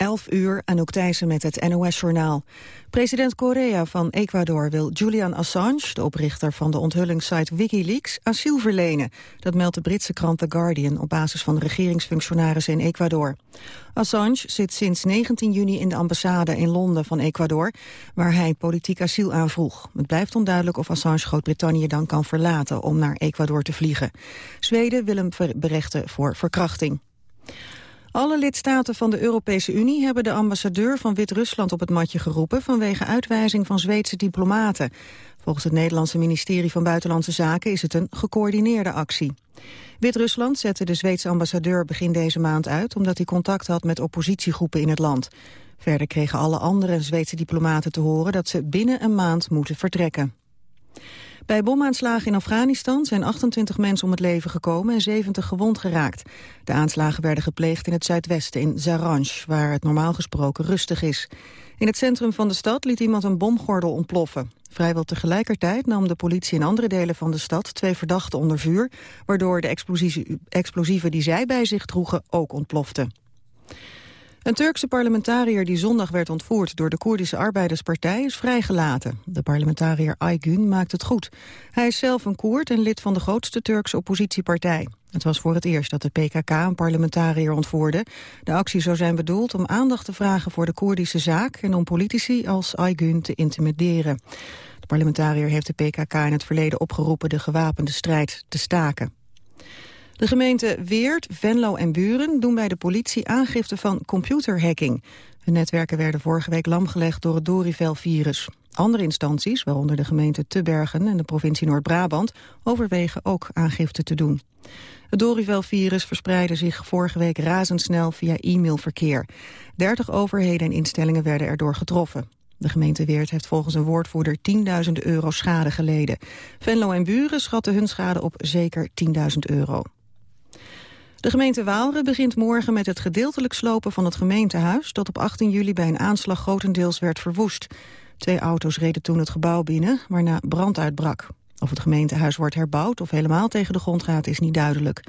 11 uur, Anouk Thijssen met het NOS-journaal. President Correa van Ecuador wil Julian Assange, de oprichter van de onthullingssite Wikileaks, asiel verlenen. Dat meldt de Britse krant The Guardian op basis van regeringsfunctionarissen in Ecuador. Assange zit sinds 19 juni in de ambassade in Londen van Ecuador, waar hij politiek asiel aanvroeg. Het blijft onduidelijk of Assange Groot-Brittannië dan kan verlaten om naar Ecuador te vliegen. Zweden wil hem berechten voor verkrachting. Alle lidstaten van de Europese Unie hebben de ambassadeur van Wit-Rusland op het matje geroepen vanwege uitwijzing van Zweedse diplomaten. Volgens het Nederlandse ministerie van Buitenlandse Zaken is het een gecoördineerde actie. Wit-Rusland zette de Zweedse ambassadeur begin deze maand uit omdat hij contact had met oppositiegroepen in het land. Verder kregen alle andere Zweedse diplomaten te horen dat ze binnen een maand moeten vertrekken. Bij bomaanslagen in Afghanistan zijn 28 mensen om het leven gekomen en 70 gewond geraakt. De aanslagen werden gepleegd in het zuidwesten, in Zaranj, waar het normaal gesproken rustig is. In het centrum van de stad liet iemand een bomgordel ontploffen. Vrijwel tegelijkertijd nam de politie in andere delen van de stad twee verdachten onder vuur, waardoor de explosieven die zij bij zich droegen ook ontploften. Een Turkse parlementariër die zondag werd ontvoerd door de Koerdische Arbeiderspartij is vrijgelaten. De parlementariër Aygün maakt het goed. Hij is zelf een Koerd en lid van de grootste Turkse oppositiepartij. Het was voor het eerst dat de PKK een parlementariër ontvoerde. De actie zou zijn bedoeld om aandacht te vragen voor de Koerdische zaak... en om politici als Aygün te intimideren. De parlementariër heeft de PKK in het verleden opgeroepen de gewapende strijd te staken. De gemeenten Weert, Venlo en Buren doen bij de politie aangifte van computerhacking. Hun netwerken werden vorige week lamgelegd door het Dorivel-virus. Andere instanties, waaronder de gemeente Tubbergen en de provincie Noord-Brabant, overwegen ook aangifte te doen. Het Dorivel-virus verspreidde zich vorige week razendsnel via e-mailverkeer. 30 overheden en instellingen werden erdoor getroffen. De gemeente Weert heeft volgens een woordvoerder 10.000 euro schade geleden. Venlo en Buren schatten hun schade op zeker 10.000 euro. De gemeente Waalre begint morgen met het gedeeltelijk slopen van het gemeentehuis... dat op 18 juli bij een aanslag grotendeels werd verwoest. Twee auto's reden toen het gebouw binnen, waarna brand uitbrak. Of het gemeentehuis wordt herbouwd of helemaal tegen de grond gaat is niet duidelijk.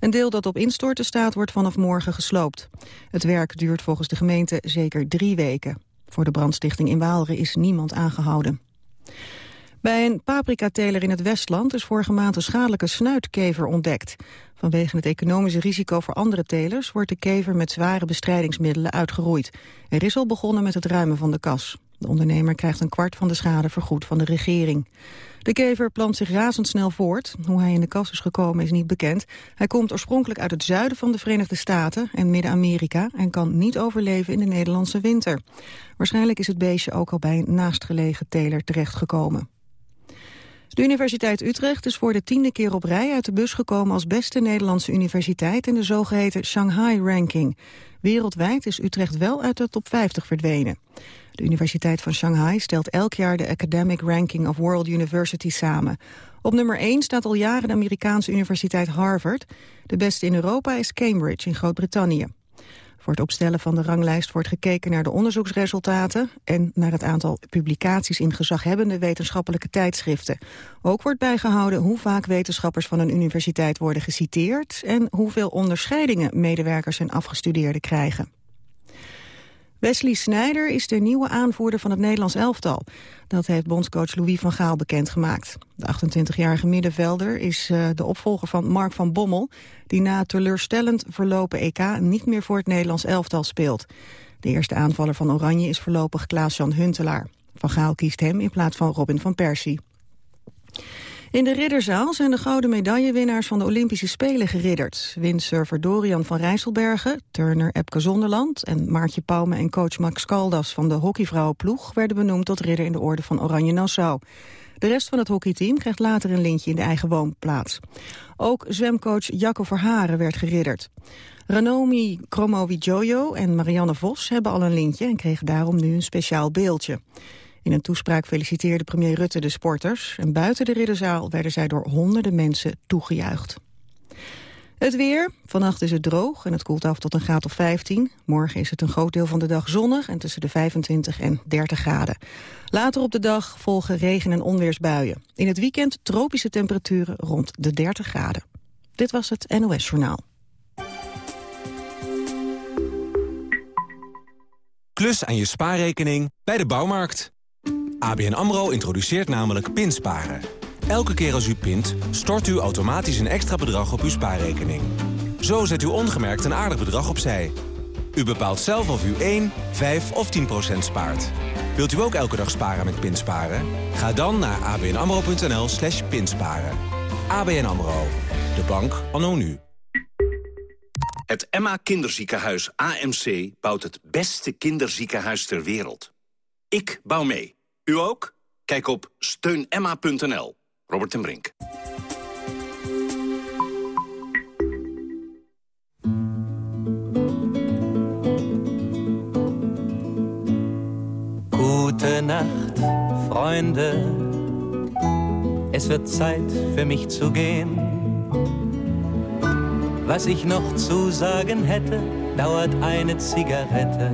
Een deel dat op instorten staat wordt vanaf morgen gesloopt. Het werk duurt volgens de gemeente zeker drie weken. Voor de brandstichting in Waalre is niemand aangehouden. Bij een paprikateler in het Westland is vorige maand een schadelijke snuitkever ontdekt. Vanwege het economische risico voor andere telers wordt de kever met zware bestrijdingsmiddelen uitgeroeid. Er is al begonnen met het ruimen van de kas. De ondernemer krijgt een kwart van de schade vergoed van de regering. De kever plant zich razendsnel voort. Hoe hij in de kas is gekomen is niet bekend. Hij komt oorspronkelijk uit het zuiden van de Verenigde Staten en Midden-Amerika... en kan niet overleven in de Nederlandse winter. Waarschijnlijk is het beestje ook al bij een naastgelegen teler terechtgekomen. De Universiteit Utrecht is voor de tiende keer op rij uit de bus gekomen als beste Nederlandse universiteit in de zogeheten Shanghai-ranking. Wereldwijd is Utrecht wel uit de top 50 verdwenen. De Universiteit van Shanghai stelt elk jaar de Academic Ranking of World Universities samen. Op nummer 1 staat al jaren de Amerikaanse universiteit Harvard. De beste in Europa is Cambridge in Groot-Brittannië. Voor het opstellen van de ranglijst wordt gekeken naar de onderzoeksresultaten en naar het aantal publicaties in gezaghebbende wetenschappelijke tijdschriften. Ook wordt bijgehouden hoe vaak wetenschappers van een universiteit worden geciteerd en hoeveel onderscheidingen medewerkers en afgestudeerden krijgen. Wesley Sneijder is de nieuwe aanvoerder van het Nederlands elftal. Dat heeft bondscoach Louis van Gaal bekendgemaakt. De 28-jarige middenvelder is uh, de opvolger van Mark van Bommel... die na teleurstellend verlopen EK niet meer voor het Nederlands elftal speelt. De eerste aanvaller van Oranje is voorlopig Klaas-Jan Huntelaar. Van Gaal kiest hem in plaats van Robin van Persie. In de ridderzaal zijn de gouden medaillewinnaars van de Olympische Spelen geridderd. Windsurfer Dorian van Rijsselbergen, turner Epke Zonderland... en Maartje Pauwme en coach Max Caldas van de hockeyvrouwenploeg... werden benoemd tot ridder in de orde van Oranje Nassau. De rest van het hockeyteam krijgt later een lintje in de eigen woonplaats. Ook zwemcoach Jacco Verharen werd geridderd. Ranomi Jojo en Marianne Vos hebben al een lintje... en kregen daarom nu een speciaal beeldje. In een toespraak feliciteerde premier Rutte de sporters... en buiten de ridderzaal werden zij door honderden mensen toegejuicht. Het weer. Vannacht is het droog en het koelt af tot een graad of 15. Morgen is het een groot deel van de dag zonnig en tussen de 25 en 30 graden. Later op de dag volgen regen- en onweersbuien. In het weekend tropische temperaturen rond de 30 graden. Dit was het NOS Journaal. klus aan je spaarrekening bij de bouwmarkt. ABN AMRO introduceert namelijk pinsparen. Elke keer als u pint, stort u automatisch een extra bedrag op uw spaarrekening. Zo zet u ongemerkt een aardig bedrag opzij. U bepaalt zelf of u 1, 5 of 10 procent spaart. Wilt u ook elke dag sparen met pinsparen? Ga dan naar abnamro.nl slash pinsparen. ABN AMRO, de bank anno nu. Het Emma Kinderziekenhuis AMC bouwt het beste kinderziekenhuis ter wereld. Ik bouw mee. U ook? Kijk op steunemma.nl. Robert ten Brink. Gute Nacht, Freunde. Es wird Zeit für mich zu gehen. Was ich noch zu sagen hätte, dauert eine Zigarette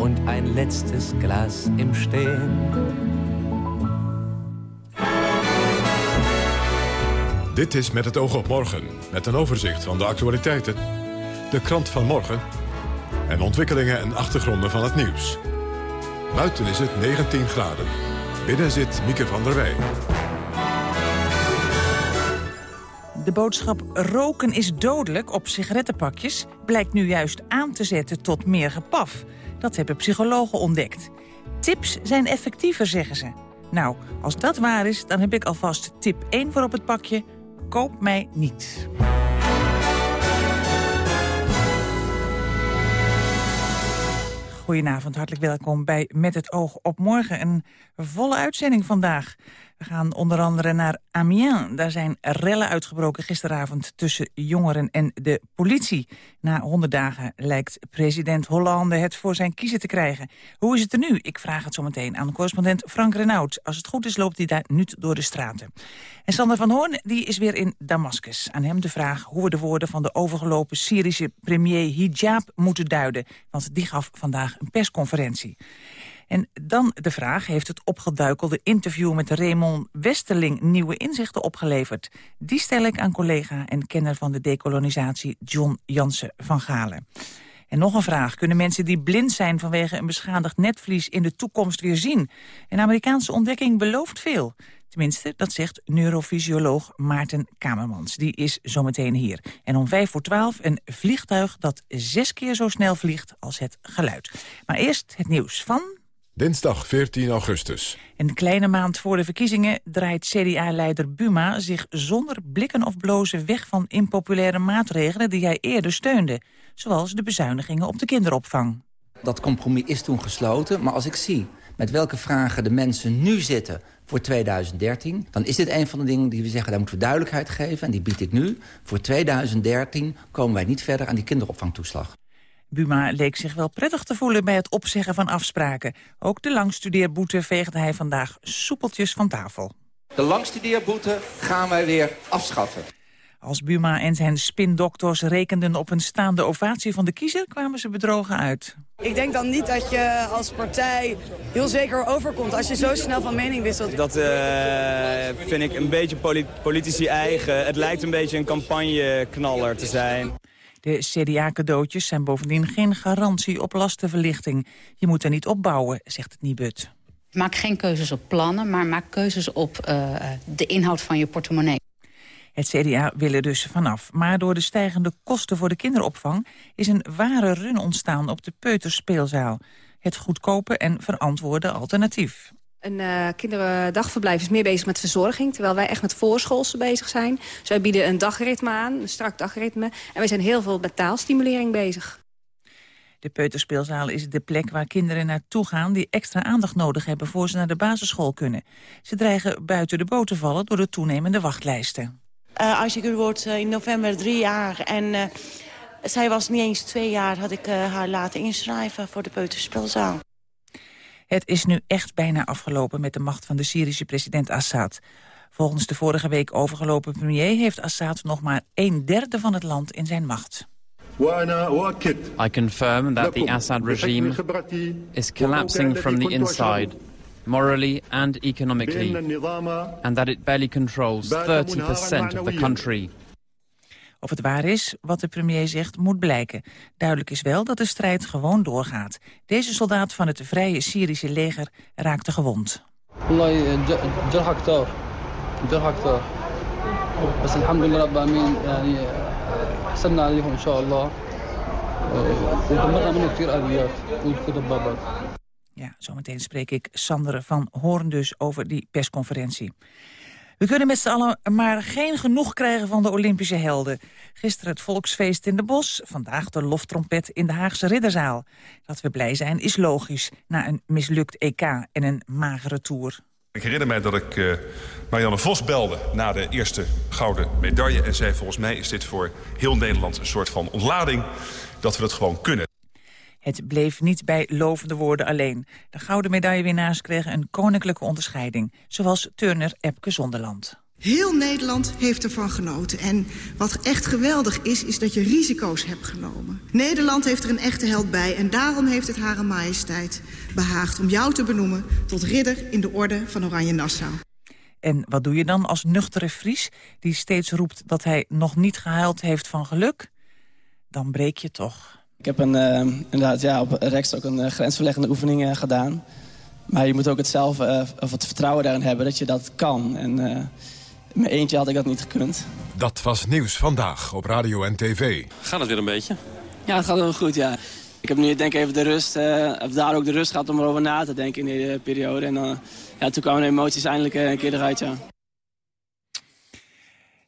und ein letztes Glas im Stehen. Dit is Met het oog op morgen, met een overzicht van de actualiteiten, de krant van morgen en ontwikkelingen en achtergronden van het nieuws. Buiten is het 19 graden. Binnen zit Mieke van der Wij. De boodschap roken is dodelijk op sigarettenpakjes... blijkt nu juist aan te zetten tot meer gepaf. Dat hebben psychologen ontdekt. Tips zijn effectiever, zeggen ze. Nou, als dat waar is, dan heb ik alvast tip 1 voor op het pakje. Koop mij niet. Goedenavond, hartelijk welkom bij Met het oog op morgen. Een volle uitzending vandaag. We gaan onder andere naar Amiens. Daar zijn rellen uitgebroken gisteravond tussen jongeren en de politie. Na honderd dagen lijkt president Hollande het voor zijn kiezen te krijgen. Hoe is het er nu? Ik vraag het zo meteen aan correspondent Frank Renaud. Als het goed is loopt hij daar nu door de straten. En Sander van Hoorn die is weer in Damascus. Aan hem de vraag hoe we de woorden van de overgelopen Syrische premier Hijab moeten duiden. Want die gaf vandaag een persconferentie. En dan de vraag, heeft het opgeduikelde interview met Raymond Westerling nieuwe inzichten opgeleverd? Die stel ik aan collega en kenner van de dekolonisatie John Jansen van Galen. En nog een vraag. Kunnen mensen die blind zijn vanwege een beschadigd netvlies in de toekomst weer zien? Een Amerikaanse ontdekking belooft veel. Tenminste, dat zegt neurofysioloog Maarten Kamermans. Die is zometeen hier. En om vijf voor twaalf een vliegtuig dat zes keer zo snel vliegt als het geluid. Maar eerst het nieuws van... Dinsdag 14 augustus. Een kleine maand voor de verkiezingen draait CDA-leider Buma zich zonder blikken of blozen weg van impopulaire maatregelen die hij eerder steunde. Zoals de bezuinigingen op de kinderopvang. Dat compromis is toen gesloten, maar als ik zie met welke vragen de mensen nu zitten voor 2013... dan is dit een van de dingen die we zeggen, daar moeten we duidelijkheid geven. En die bied ik nu. Voor 2013 komen wij niet verder aan die kinderopvangtoeslag. Buma leek zich wel prettig te voelen bij het opzeggen van afspraken. Ook de langstudeerboete veegde hij vandaag soepeltjes van tafel. De langstudeerboete gaan wij weer afschaffen. Als Buma en zijn spindokters rekenden op een staande ovatie van de kiezer... kwamen ze bedrogen uit. Ik denk dan niet dat je als partij heel zeker overkomt als je zo snel van mening wisselt. Dat uh, vind ik een beetje politici eigen. Het lijkt een beetje een campagneknaller te zijn. De CDA-cadeautjes zijn bovendien geen garantie op lastenverlichting. Je moet er niet opbouwen, zegt het Nibud. Maak geen keuzes op plannen, maar maak keuzes op uh, de inhoud van je portemonnee. Het CDA wil er dus vanaf. Maar door de stijgende kosten voor de kinderopvang... is een ware run ontstaan op de peuterspeelzaal. Het goedkope en verantwoorde alternatief. Een uh, kinderdagverblijf is meer bezig met verzorging... terwijl wij echt met voorschoolse bezig zijn. Dus wij bieden een dagritme aan, een strak dagritme. En wij zijn heel veel met taalstimulering bezig. De peuterspeelzaal is de plek waar kinderen naartoe gaan... die extra aandacht nodig hebben voor ze naar de basisschool kunnen. Ze dreigen buiten de boot te vallen door de toenemende wachtlijsten. Uh, Aisha wordt uh, in november drie jaar en zij was niet eens twee jaar... had ik haar laten inschrijven voor de peuterspeelzaal. Het is nu echt bijna afgelopen met de macht van de Syrische president Assad. Volgens de vorige week overgelopen premier heeft Assad nog maar een derde van het land in zijn macht. I confirm that the Assad regime is collapsing from the inside, morally and economically, and that it barely controls 30% of the country. Of het waar is wat de premier zegt moet blijken. Duidelijk is wel dat de strijd gewoon doorgaat. Deze soldaat van het vrije Syrische leger raakte gewond. Ja, zometeen spreek ik Sander van Hoorn dus over die persconferentie. We kunnen met z'n allen maar geen genoeg krijgen van de Olympische helden. Gisteren het volksfeest in de Bos, vandaag de loftrompet in de Haagse Ridderzaal. Dat we blij zijn is logisch, na een mislukt EK en een magere tour. Ik herinner mij dat ik uh, Marianne Vos belde na de eerste gouden medaille... en zei volgens mij is dit voor heel Nederland een soort van ontlading... dat we het gewoon kunnen. Het bleef niet bij lovende woorden alleen. De gouden medaillewinnaars kregen een koninklijke onderscheiding. Zoals Turner Epke Zonderland. Heel Nederland heeft ervan genoten. En wat echt geweldig is, is dat je risico's hebt genomen. Nederland heeft er een echte held bij en daarom heeft het Hare Majesteit behaagd... om jou te benoemen tot ridder in de orde van Oranje Nassau. En wat doe je dan als nuchtere Fries die steeds roept dat hij nog niet gehuild heeft van geluk? Dan breek je toch. Ik heb een, uh, inderdaad ja, op Rex ook een uh, grensverleggende oefening uh, gedaan. Maar je moet ook het zelf, of het vertrouwen daarin hebben dat je dat kan. En in mijn eentje had ik dat niet gekund. Dat was Nieuws Vandaag op Radio en TV. Gaat het weer een beetje? Ja, het gaat wel goed, ja. Ik heb nu denk ik even de rust, of daar ook de rust gehad om erover na te denken in die periode. En ja, toen kwamen de emoties eindelijk een keer eruit, ja.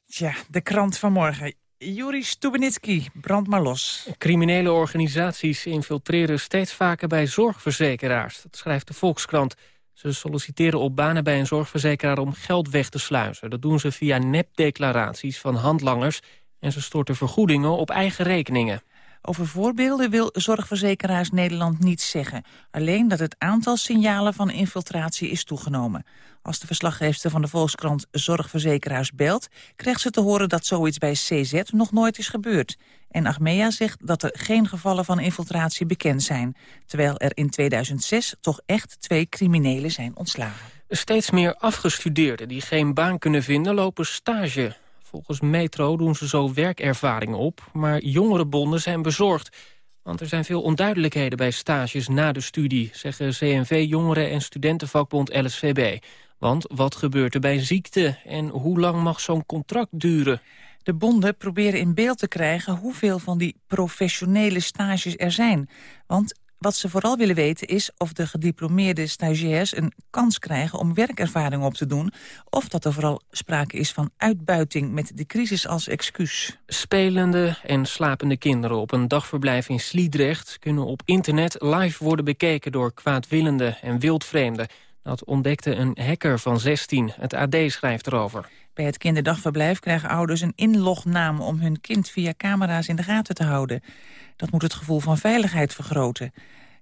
Tja, de krant van morgen. Juri Stubenitski, brand maar los. Criminele organisaties infiltreren steeds vaker bij zorgverzekeraars. Dat schrijft de Volkskrant. Ze solliciteren op banen bij een zorgverzekeraar om geld weg te sluizen. Dat doen ze via nepdeclaraties van handlangers... en ze storten vergoedingen op eigen rekeningen. Over voorbeelden wil Zorgverzekeraars Nederland niets zeggen. Alleen dat het aantal signalen van infiltratie is toegenomen. Als de verslaggever van de Volkskrant Zorgverzekeraars belt... krijgt ze te horen dat zoiets bij CZ nog nooit is gebeurd. En Achmea zegt dat er geen gevallen van infiltratie bekend zijn. Terwijl er in 2006 toch echt twee criminelen zijn ontslagen. Steeds meer afgestudeerden die geen baan kunnen vinden lopen stage. Volgens Metro doen ze zo werkervaring op, maar jongerenbonden zijn bezorgd. Want er zijn veel onduidelijkheden bij stages na de studie... zeggen CNV Jongeren- en Studentenvakbond LSVB. Want wat gebeurt er bij ziekte en hoe lang mag zo'n contract duren? De bonden proberen in beeld te krijgen hoeveel van die professionele stages er zijn. Want wat ze vooral willen weten is of de gediplomeerde stagiairs een kans krijgen om werkervaring op te doen, of dat er vooral sprake is van uitbuiting met de crisis als excuus. Spelende en slapende kinderen op een dagverblijf in Sliedrecht kunnen op internet live worden bekeken door kwaadwillenden en wildvreemden. Dat ontdekte een hacker van 16. Het AD schrijft erover. Bij het kinderdagverblijf krijgen ouders een inlognaam... om hun kind via camera's in de gaten te houden. Dat moet het gevoel van veiligheid vergroten.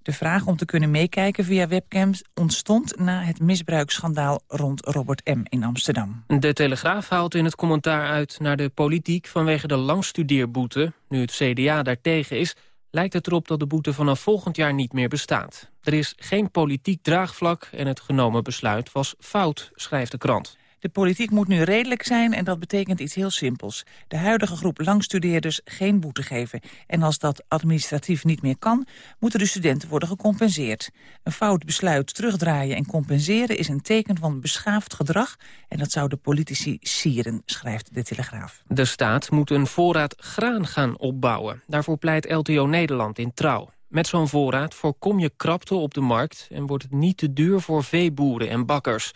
De vraag om te kunnen meekijken via webcams ontstond na het misbruiksschandaal rond Robert M. in Amsterdam. De Telegraaf haalt in het commentaar uit naar de politiek vanwege de langstudeerboete. Nu het CDA daartegen is, lijkt het erop dat de boete vanaf volgend jaar niet meer bestaat. Er is geen politiek draagvlak en het genomen besluit was fout, schrijft de krant. De politiek moet nu redelijk zijn en dat betekent iets heel simpels. De huidige groep langstudeerders geen boete geven. En als dat administratief niet meer kan, moeten de studenten worden gecompenseerd. Een fout besluit terugdraaien en compenseren is een teken van beschaafd gedrag... en dat zou de politici sieren, schrijft de Telegraaf. De staat moet een voorraad graan gaan opbouwen. Daarvoor pleit LTO Nederland in Trouw. Met zo'n voorraad voorkom je krapte op de markt... en wordt het niet te duur voor veeboeren en bakkers...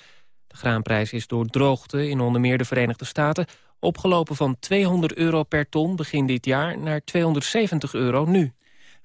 De graanprijs is door droogte in onder meer de Verenigde Staten... opgelopen van 200 euro per ton begin dit jaar naar 270 euro nu.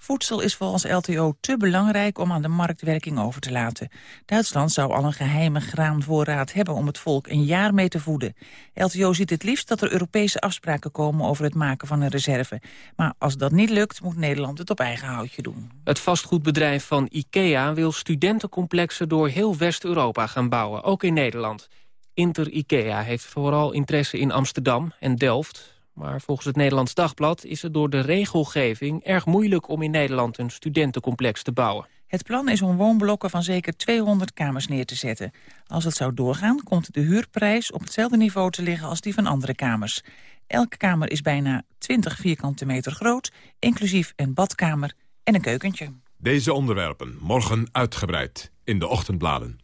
Voedsel is volgens LTO te belangrijk om aan de marktwerking over te laten. Duitsland zou al een geheime graanvoorraad hebben om het volk een jaar mee te voeden. LTO ziet het liefst dat er Europese afspraken komen over het maken van een reserve. Maar als dat niet lukt, moet Nederland het op eigen houtje doen. Het vastgoedbedrijf van IKEA wil studentencomplexen door heel West-Europa gaan bouwen, ook in Nederland. Inter IKEA heeft vooral interesse in Amsterdam en Delft. Maar volgens het Nederlands Dagblad is het door de regelgeving erg moeilijk om in Nederland een studentencomplex te bouwen. Het plan is om woonblokken van zeker 200 kamers neer te zetten. Als het zou doorgaan, komt de huurprijs op hetzelfde niveau te liggen als die van andere kamers. Elke kamer is bijna 20 vierkante meter groot, inclusief een badkamer en een keukentje. Deze onderwerpen morgen uitgebreid in de ochtendbladen.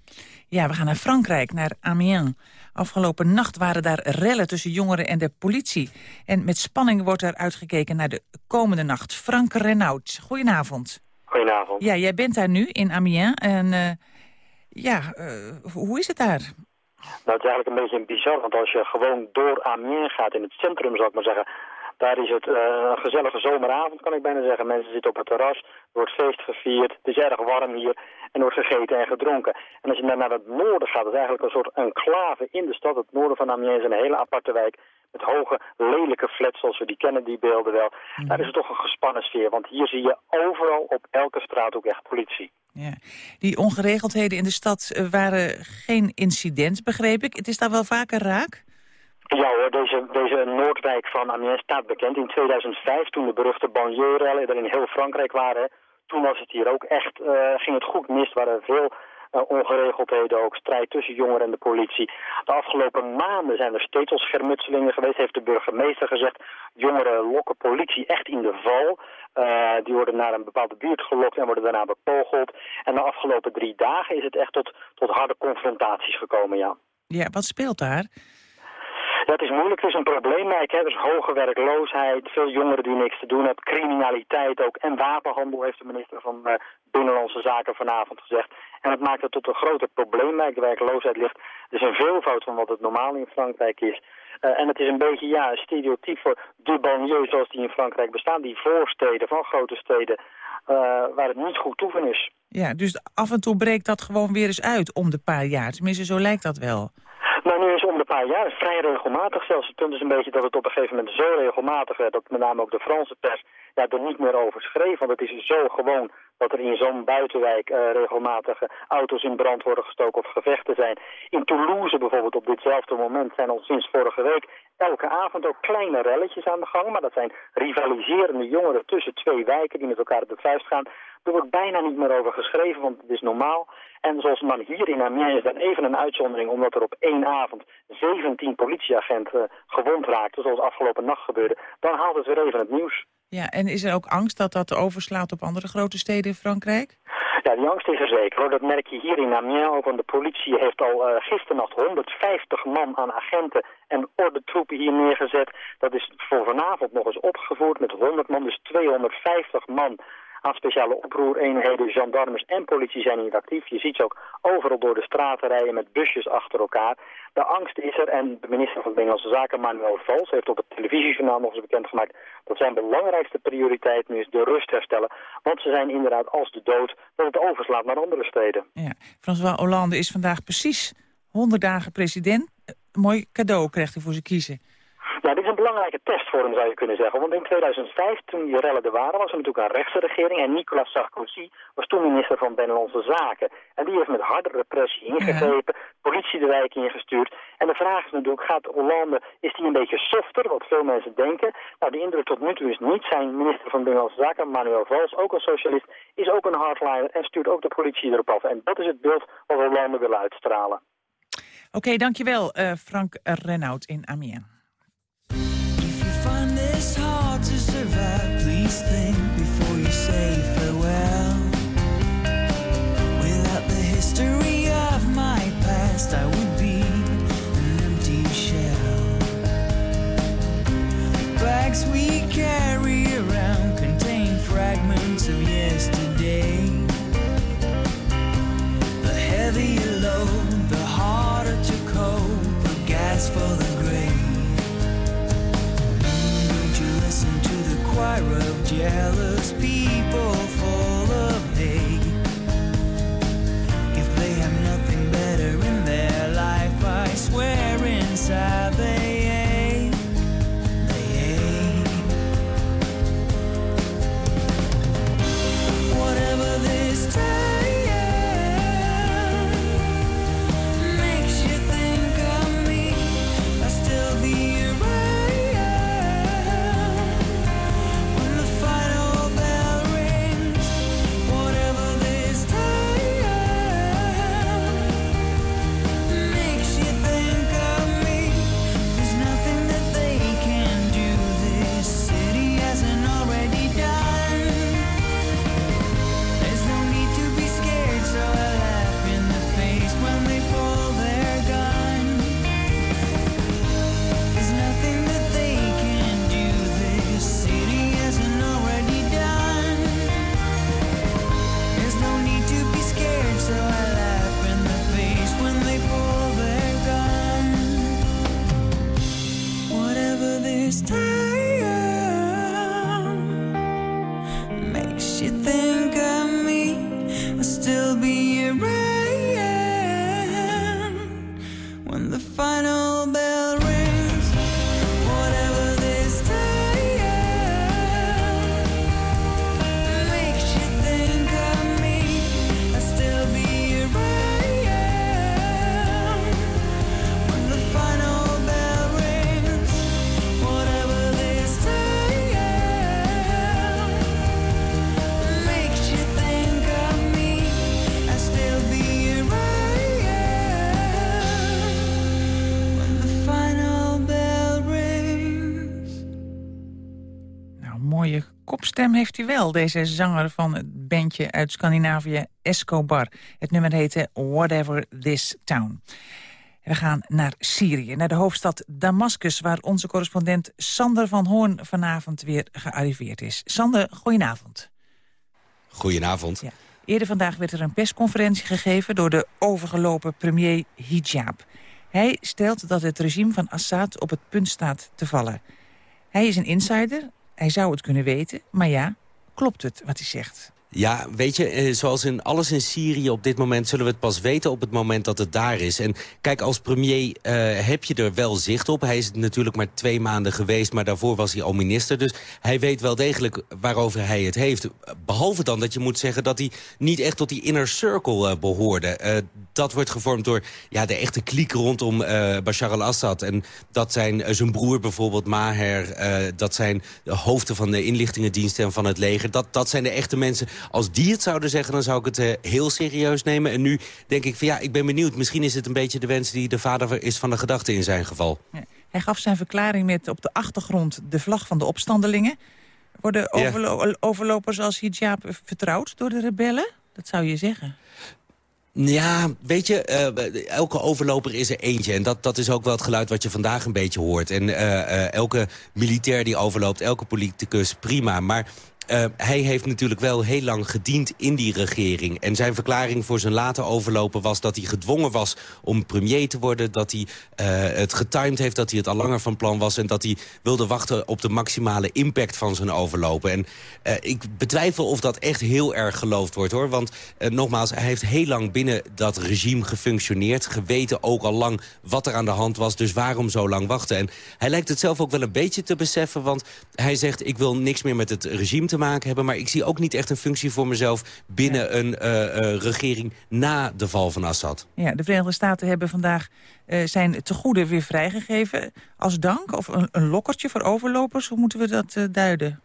Ja, we gaan naar Frankrijk, naar Amiens. Afgelopen nacht waren daar rellen tussen jongeren en de politie. En met spanning wordt er uitgekeken naar de komende nacht. Frank Renaud, goedenavond. Goedenavond. Ja, jij bent daar nu in Amiens. En uh, ja, uh, hoe is het daar? Nou, het is eigenlijk een beetje bizar, want als je gewoon door Amiens gaat in het centrum, zou ik maar zeggen, daar is het uh, een gezellige zomeravond, kan ik bijna zeggen. Mensen zitten op het terras, er wordt feest gevierd, het is erg warm hier en wordt gegeten en gedronken. En als je dan naar het noorden gaat, dat is eigenlijk een soort enclave in de stad. Het noorden van Amiens is een hele aparte wijk met hoge, lelijke flats zoals we die kennen, die beelden wel. Mm. Daar is het toch een gespannen sfeer, want hier zie je overal op elke straat ook echt politie. Ja. Die ongeregeldheden in de stad eh, waren geen incident, begreep ik. Het is daar wel vaker raak? Ja hoor, deze, deze Noordwijk van Amiens staat bekend. In 2005, toen de beruchte banlieue-rellen er in heel Frankrijk waren... toen was het hier ook echt, uh, ging het goed mis. Waren veel uh, ongeregeldheden ook, strijd tussen jongeren en de politie. De afgelopen maanden zijn er steeds schermutselingen geweest, heeft de burgemeester gezegd. Jongeren lokken politie echt in de val. Uh, die worden naar een bepaalde buurt gelokt en worden daarna bepogeld. En de afgelopen drie dagen is het echt tot, tot harde confrontaties gekomen, ja. Ja, wat speelt daar? Dat is moeilijk, het is een probleemwijk. Hè? Dus hoge werkloosheid, veel jongeren die niks te doen hebben, criminaliteit ook en wapenhandel, heeft de minister van uh, Binnenlandse Zaken vanavond gezegd. En dat maakt het tot een groter probleemwijk. De werkloosheid ligt dus een veelvoud van wat het normaal in Frankrijk is. Uh, en het is een beetje ja, een stereotype voor de banlieue zoals die in Frankrijk bestaan. Die voorsteden van grote steden uh, waar het niet goed toeven is. Ja, dus af en toe breekt dat gewoon weer eens uit om de paar jaar. Tenminste, zo lijkt dat wel. Nou, nu is om de paar jaar vrij regelmatig zelfs. Het punt is een beetje dat het op een gegeven moment zo regelmatig werd... dat met name ook de Franse pers ja, er niet meer over schreef. Want het is zo gewoon dat er in zo'n buitenwijk uh, regelmatig auto's in brand worden gestoken of gevechten zijn. In Toulouse bijvoorbeeld op ditzelfde moment zijn al sinds vorige week elke avond ook kleine relletjes aan de gang. Maar dat zijn rivaliserende jongeren tussen twee wijken die met elkaar op de vuist gaan. Er wordt bijna niet meer over geschreven, want het is normaal. En zoals man hier in Amiens is dan even een uitzondering... omdat er op één avond 17 politieagenten gewond raakten... zoals afgelopen nacht gebeurde. Dan haalt het weer even het nieuws. Ja, en is er ook angst dat dat overslaat op andere grote steden in Frankrijk? Ja, die angst is er zeker. Hoor. Dat merk je hier in Amiens ook. Want de politie heeft al uh, gisternacht 150 man aan agenten en ordentroepen hier neergezet. Dat is voor vanavond nog eens opgevoerd met 100 man, dus 250 man aan speciale oproereenheden, gendarmes en politie zijn hier actief. Je ziet ze ook overal door de straten rijden met busjes achter elkaar. De angst is er en de minister van Binnenlandse Zaken, Manuel Valls, heeft op het televisiejournaal nog eens bekendgemaakt dat zijn belangrijkste prioriteit nu is de rust herstellen. Want ze zijn inderdaad als de dood dat het overslaat naar andere steden. Ja, François Hollande is vandaag precies 100 dagen president. Een mooi cadeau krijgt hij voor zijn kiezen. Ja, dit is een belangrijke test voor hem, zou je kunnen zeggen. Want in 2005, toen die rellen er waren, was er natuurlijk een rechtse regering. En Nicolas Sarkozy was toen minister van Binnenlandse Zaken. En die heeft met harde repressie ingegrepen, politie de wijk ingestuurd. En de vraag is natuurlijk, gaat Hollande, is die een beetje softer, wat veel mensen denken? Nou, de indruk tot nu toe is niet. Zijn minister van Binnenlandse Zaken, Manuel Valls, ook een socialist, is ook een hardliner en stuurt ook de politie erop af. En dat is het beeld wat Hollande wil uitstralen. Oké, okay, dankjewel uh, Frank Renaud in Amiens. Find this hard to survive, please think final bell kopstem heeft hij wel, deze zanger van het bandje uit Scandinavië, Escobar. Het nummer heette Whatever This Town. We gaan naar Syrië, naar de hoofdstad Damascus... waar onze correspondent Sander van Hoorn vanavond weer gearriveerd is. Sander, goedenavond. Goedenavond. Eerder vandaag werd er een persconferentie gegeven... door de overgelopen premier Hijab. Hij stelt dat het regime van Assad op het punt staat te vallen. Hij is een insider, hij zou het kunnen weten, maar ja, klopt het wat hij zegt? Ja, weet je, eh, zoals in alles in Syrië op dit moment... zullen we het pas weten op het moment dat het daar is. En kijk, als premier eh, heb je er wel zicht op. Hij is natuurlijk maar twee maanden geweest... maar daarvoor was hij al minister. Dus hij weet wel degelijk waarover hij het heeft. Behalve dan dat je moet zeggen dat hij niet echt tot die inner circle eh, behoorde. Eh, dat wordt gevormd door ja, de echte kliek rondom Bashar al-Assad. En dat zijn zijn broer bijvoorbeeld, Maher. dat zijn de hoofden van de inlichtingendiensten en van het leger. Dat, dat zijn de echte mensen. Als die het zouden zeggen, dan zou ik het eh, heel serieus nemen. En nu denk ik van ja, ik ben benieuwd. Misschien is het een beetje de wens die de vader is van de gedachte in zijn geval. Hij gaf zijn verklaring met op de achtergrond de vlag van de opstandelingen. Worden Ja. overlopers als hijab vertrouwd door de rebellen? Dat zou je zeggen. Ja, weet je, eh, elke overloper is er eentje. En dat, dat is ook wel het geluid wat je vandaag een beetje hoort. En eh, elke militair die overloopt, elke politicus, prima. Maar eh, hij heeft natuurlijk wel heel lang gediend in die regering. En zijn verklaring voor zijn later overlopen was dat hij gedwongen was om premier te worden. Dat hij eh, het getimed heeft, dat hij het al langer van plan was. En dat hij wilde wachten op de maximale impact van zijn overlopen. En eh, ik betwijfel of dat echt heel erg geloofd wordt hoor. Want eh, nogmaals, hij heeft heel lang binnen dat regime gefunctioneerd. Geweten ook al lang wat er aan de hand was. Dus waarom zo lang wachten? En hij lijkt het zelf ook wel een beetje te beseffen. Want hij zegt, ik wil niks meer met het regime te maken hebben... maar ik zie ook niet echt een functie voor mezelf... binnen een eh, eh, regering na de val van Assad. Ja, de Verenigde Staten hebben vandaag eh, zijn tegoeden weer vrijgegeven. Als dank of een, een lokkertje voor overlopers? Hoe moeten we dat duiden?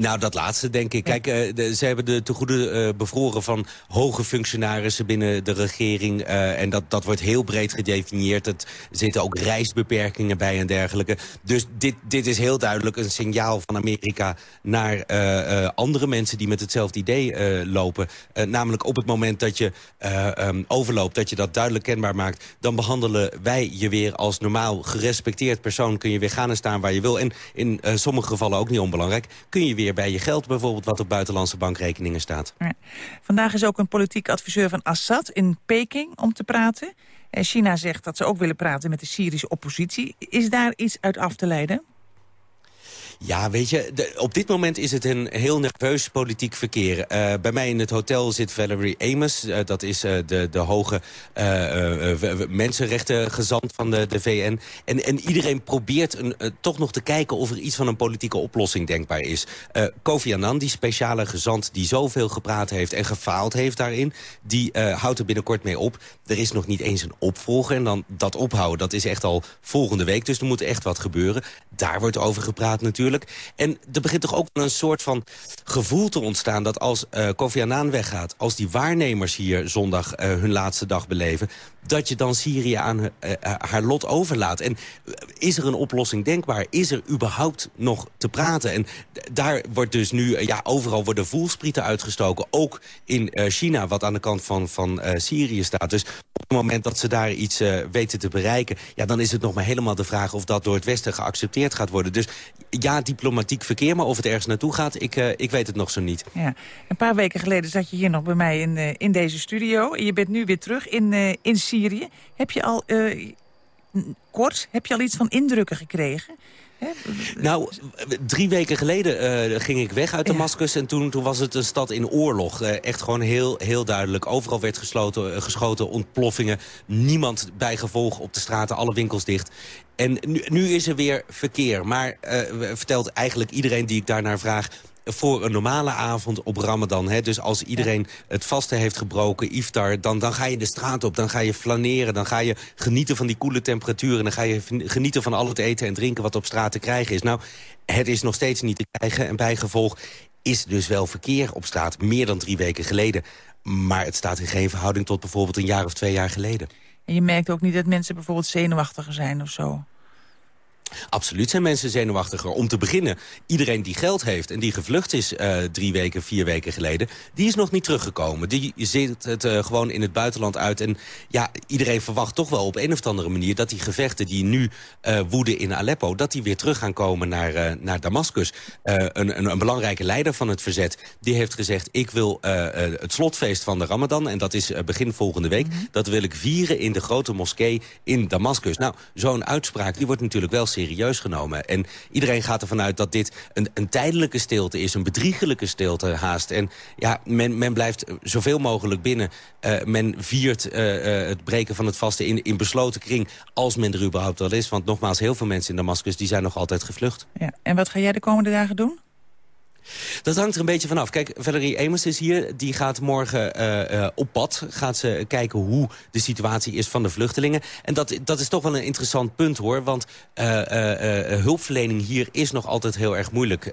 Nou, dat laatste denk ik. Kijk, eh, de- ze hebben de tegoeden eh, bevroren van hoge functionarissen binnen de regering. eh, en dat, dat wordt heel breed gedefinieerd. Er zitten ook reisbeperkingen bij en dergelijke. Dus dit, dit is heel duidelijk een signaal van Amerika naar andere mensen die met hetzelfde idee lopen. Namelijk op het moment dat je eh, ehm, overloopt, dat je dat duidelijk kenbaar maakt... dan behandelen wij je weer als normaal gerespecteerd persoon. Kun je weer gaan en staan waar je wil. En in sommige gevallen ook niet onbelangrijk... kun je weer bij je geld bijvoorbeeld wat op buitenlandse bankrekeningen staat. Vandaag is ook een politiek adviseur van Assad in Peking om te praten. En China zegt dat ze ook willen praten met de Syrische oppositie. Is daar iets uit af te leiden? Ja, weet je, op dit moment is het een heel nerveus politiek verkeer. Eh, bij mij in het hotel zit Valerie Amos. eh, dat is eh, de, de hoge mensenrechtengezant van de, de VN. En, en iedereen probeert een, toch nog te kijken of er iets van een politieke oplossing denkbaar is. Kofi Annan, die speciale gezant die zoveel gepraat heeft en gefaald heeft daarin... die houdt er binnenkort mee op. Er is nog niet eens een opvolger. En dan dat ophouden, dat is echt al volgende week. Dus er moet echt wat gebeuren. Daar wordt over gepraat natuurlijk. En er begint toch ook een soort van gevoel te ontstaan... dat als eh, Kofi Annan weggaat, als die waarnemers hier zondag eh, hun laatste dag beleven... dat je dan Syrië aan eh, haar lot overlaat. En is er een oplossing denkbaar? Is er überhaupt nog te praten? En daar wordt dus nu, ja, overal worden voelsprieten uitgestoken. Ook in China, wat aan de kant van, van Syrië staat. Dus op het moment dat ze daar iets weten te bereiken... ja, dan is het nog maar helemaal de vraag of dat door het Westen geaccepteerd gaat worden. Dus ja, diplomatiek verkeer, maar of het ergens naartoe gaat, ik, eh, ik weet het nog zo niet. Ja. Een paar weken geleden zat je hier nog bij mij in, eh, in deze studio. Je bent nu weer terug in, eh, in Syrië. Heb je al, kort, heb je al iets van indrukken gekregen? Nou, drie weken geleden eh, ging ik weg uit Damascus... en toen, toen was het een stad in oorlog. Eh, echt gewoon heel, heel duidelijk. Overal werd gesloten, eh, geschoten, ontploffingen. Niemand bijgevolg op de straten, alle winkels dicht. En nu, nu is er weer verkeer. Maar vertelt eigenlijk iedereen die ik daarnaar vraag voor een normale avond op Ramadan. Hè? Dus als iedereen het vaste heeft gebroken, iftar... Dan, dan ga je de straat op, dan ga je flaneren... dan ga je genieten van die koele temperaturen... dan ga je genieten van al het eten en drinken wat op straat te krijgen is. Nou, het is nog steeds niet te krijgen en bijgevolg is dus wel verkeer op straat... meer dan drie weken geleden. Maar het staat in geen verhouding tot bijvoorbeeld een jaar of twee jaar geleden. En je merkt ook niet dat mensen bijvoorbeeld zenuwachtiger zijn of zo. Absoluut zijn mensen zenuwachtiger. Om te beginnen, iedereen die geld heeft en die gevlucht is uh, drie weken, vier weken geleden... die is nog niet teruggekomen. Die zit het uh, gewoon in het buitenland uit. En ja, iedereen verwacht toch wel op een of andere manier... dat die gevechten die nu uh, woeden in Aleppo... dat die weer terug gaan komen naar, naar Damascus. Een, een, een, belangrijke leider van het verzet, die heeft gezegd... ik wil het slotfeest van de Ramadan, en dat is begin volgende week... Mm -hmm. dat wil ik vieren in de grote moskee in Damascus. Nou, zo'n uitspraak die wordt natuurlijk wel serieus genomen. En iedereen gaat ervan uit dat dit een, een tijdelijke stilte is, een bedriegelijke stilte haast. En ja, men, men blijft zoveel mogelijk binnen. Uh, men viert uh, uh, het breken van het vaste in, in besloten kring, als men er überhaupt al is. Want nogmaals, heel veel mensen in Damascus die zijn nog altijd gevlucht. Ja. En wat ga jij de komende dagen doen? Dat hangt er een beetje vanaf. Kijk, Valerie Emers is hier. Die gaat morgen uh, uh, op pad. Gaat ze kijken hoe de situatie is van de vluchtelingen. En dat, dat is toch wel een interessant punt, hoor. Want uh, hulpverlening hier is nog altijd heel erg moeilijk.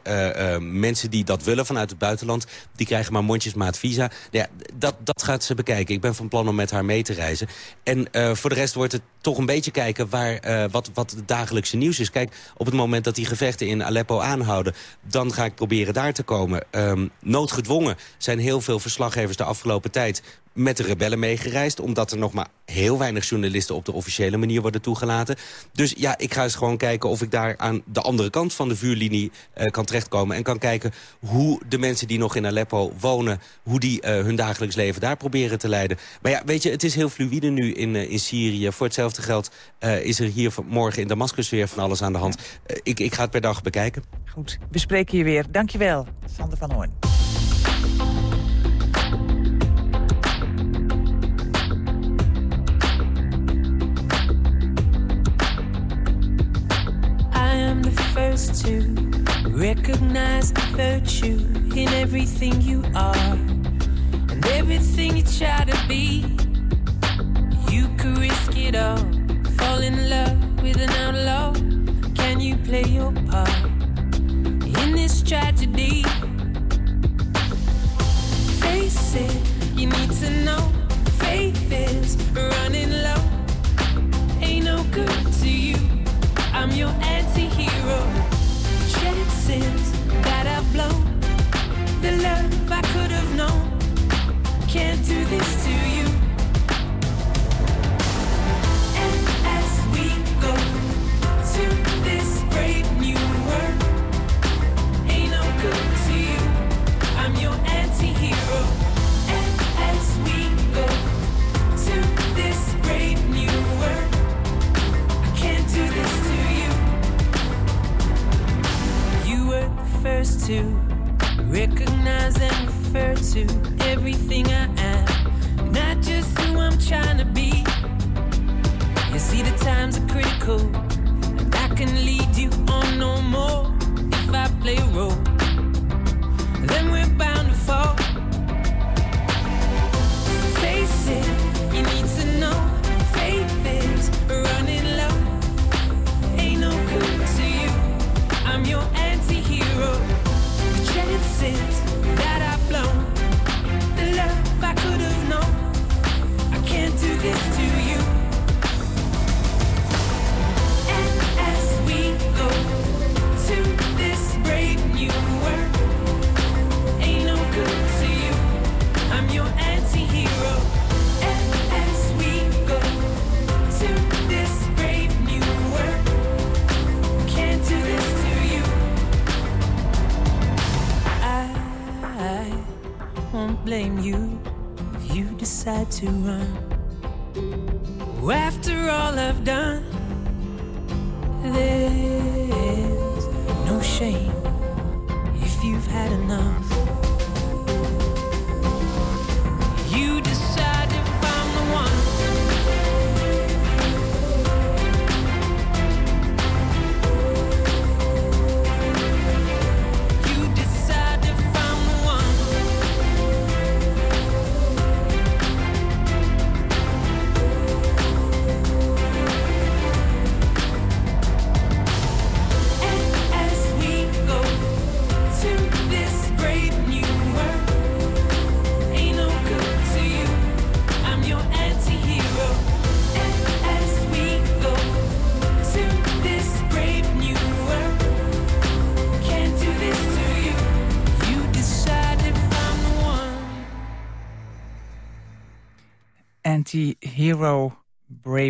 mensen die dat willen vanuit het buitenland... die krijgen maar mondjesmaat visa. Ja, dat, dat gaat ze bekijken. Ik ben van plan om met haar mee te reizen. En voor de rest wordt het toch een beetje kijken... Waar, wat, wat het dagelijkse nieuws is. Kijk, op het moment dat die gevechten in Aleppo aanhouden... dan ga ik proberen daar te komen. Um, noodgedwongen zijn heel veel verslaggevers de afgelopen tijd met de rebellen meegereisd... omdat er nog maar heel weinig journalisten op de officiële manier worden toegelaten. Dus ja, ik ga eens gewoon kijken of ik daar aan de andere kant van de vuurlinie uh, kan terechtkomen... en kan kijken hoe de mensen die nog in Aleppo wonen... hoe die uh, hun dagelijks leven daar proberen te leiden. Maar ja, weet je, het is heel fluïde nu in, uh, in Syrië. Voor hetzelfde geld is er hier morgen in Damascus weer van alles aan de hand. ik, ik ga het per dag bekijken. Goed, we spreken je weer. Dankjewel, Sander van Hoorn. First to recognize the virtue in everything you are and everything you try to be. You could risk it all, fall in love with an outlaw. Can you play your part in this tragedy? Face it, you need to know. Faith is running low. Ain't no good to you. I'm your anti-hero. Chances that I've blown, the love I could have known, can't do this to you. To recognize and refer to everything I am, not just who I'm trying to be. You see, the times are critical, and I can lead you on no more if I play a role. You.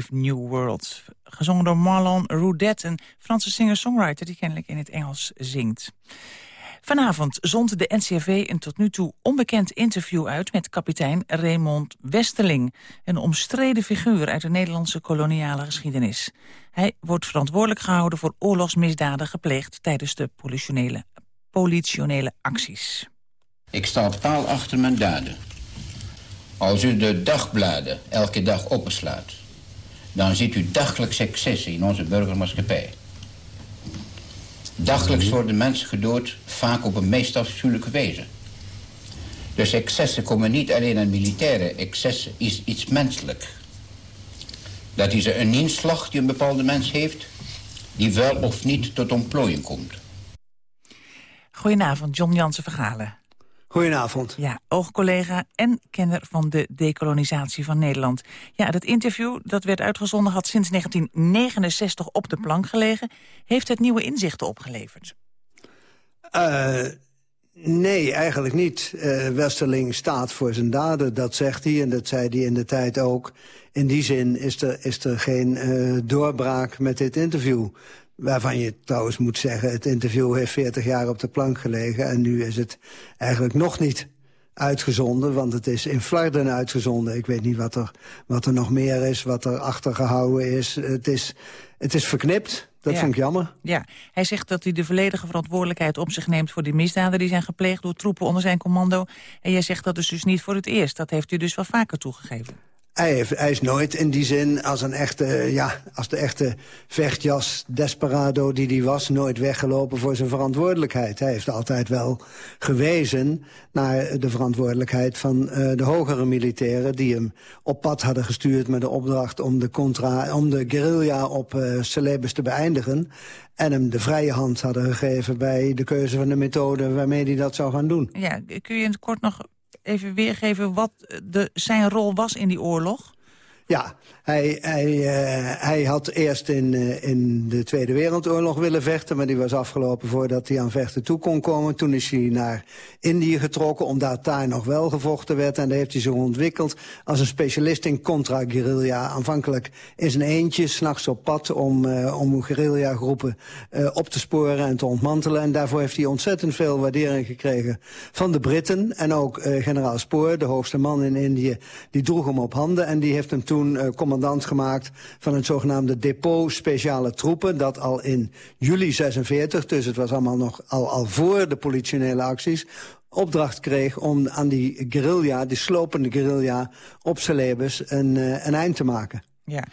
New World. Gezongen door Marlon Roudet, een Franse singer-songwriter... die kennelijk in het Engels zingt. Vanavond zond de NCRV een tot nu toe onbekend interview uit... met kapitein Raymond Westerling, een omstreden figuur... uit de Nederlandse koloniale geschiedenis. Hij wordt verantwoordelijk gehouden voor oorlogsmisdaden gepleegd... tijdens de politionele, politionele acties. Ik sta paal achter mijn daden. Als u de dagbladen elke dag openslaat... dan ziet u dagelijks excessen in onze burgermaatschappij. Dagelijks worden mensen gedood, vaak op een meest afschuwelijke wijze. Dus excessen komen niet alleen aan militaire, excessen is iets menselijk. Dat is een inslag die een bepaalde mens heeft... die wel of niet tot ontplooiing komt. Goedenavond, John Jansen Vergalen. Goedenavond. Ja, oogcollega en kenner van de dekolonisatie van Nederland. Ja, dat interview dat werd uitgezonden had sinds 1969 op de plank gelegen. Heeft het nieuwe inzichten opgeleverd? Eh, nee, eigenlijk niet. Eh, Westerling staat voor zijn daden, dat zegt hij. En dat zei hij in de tijd ook. In die zin is er, is er geen eh, doorbraak met dit interview. Waarvan je trouwens moet zeggen, het interview heeft 40 jaar op de plank gelegen... en nu is het eigenlijk nog niet uitgezonden, want het is in Flarden uitgezonden. Ik weet niet wat er, wat er nog meer is, wat er achtergehouden is. Het is, het is verknipt, dat Ja. vond ik jammer. Ja, hij zegt dat hij de volledige verantwoordelijkheid op zich neemt... voor die misdaden die zijn gepleegd door troepen onder zijn commando. En jij zegt dat is dus niet voor het eerst. Dat heeft u dus wel vaker toegegeven. Hij, heeft, hij is nooit in die zin als, een echte, ja, als de echte vechtjas desperado die hij was... nooit weggelopen voor zijn verantwoordelijkheid. Hij heeft altijd wel gewezen naar de verantwoordelijkheid van eh, de hogere militairen... die hem op pad hadden gestuurd met de opdracht om de, contra, om de guerrilla op eh Celebes te beëindigen... en hem de vrije hand hadden gegeven bij de keuze van de methode waarmee hij dat zou gaan doen. Ja, kun je in het kort nog even weergeven wat de, zijn rol was in die oorlog? Ja, hij, hij, eh, hij had eerst in, eh, in de Tweede Wereldoorlog willen vechten... maar die was afgelopen voordat hij aan vechten toe kon komen. Toen is hij naar Indië getrokken, omdat daar nog wel gevochten werd. En daar heeft hij zich ontwikkeld als een specialist in contra-guerrilla. Aanvankelijk in zijn eentje, s'nachts op pad... om, eh, om guerrilla-groepen op te sporen en te ontmantelen. En daarvoor heeft hij ontzettend veel waardering gekregen van de Britten. En ook generaal Spoor, de hoogste man in Indië, die droeg hem op handen. En die heeft hem toen eh, commandant gemaakt van het zogenaamde depot speciale troepen. Dat al in juli 46, dus het was allemaal nog al, al voor de politionele acties opdracht kreeg om aan die guerrilla, die slopende guerrilla op Celebes een, eh, een eind te maken. Ja,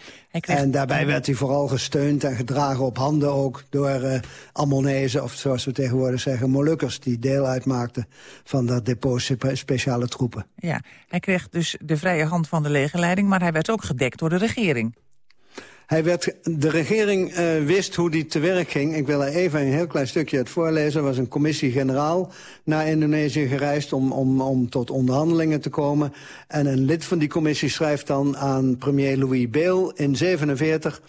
En daarbij werd hij vooral gesteund en gedragen op handen ook door Almonezen, of zoals we tegenwoordig zeggen, Molukkers, die deel uitmaakten van dat depot spe- speciale troepen. Ja, hij kreeg dus de vrije hand van de legerleiding... maar hij werd ook gedekt door de regering. Hij werd, de regering eh, wist hoe die te werk ging. Ik wil er even een heel klein stukje uit voorlezen. Er was een commissie-generaal naar Indonesië gereisd... Om, om, om tot onderhandelingen te komen. En een lid van die commissie schrijft dan aan premier Louis Beel in 47...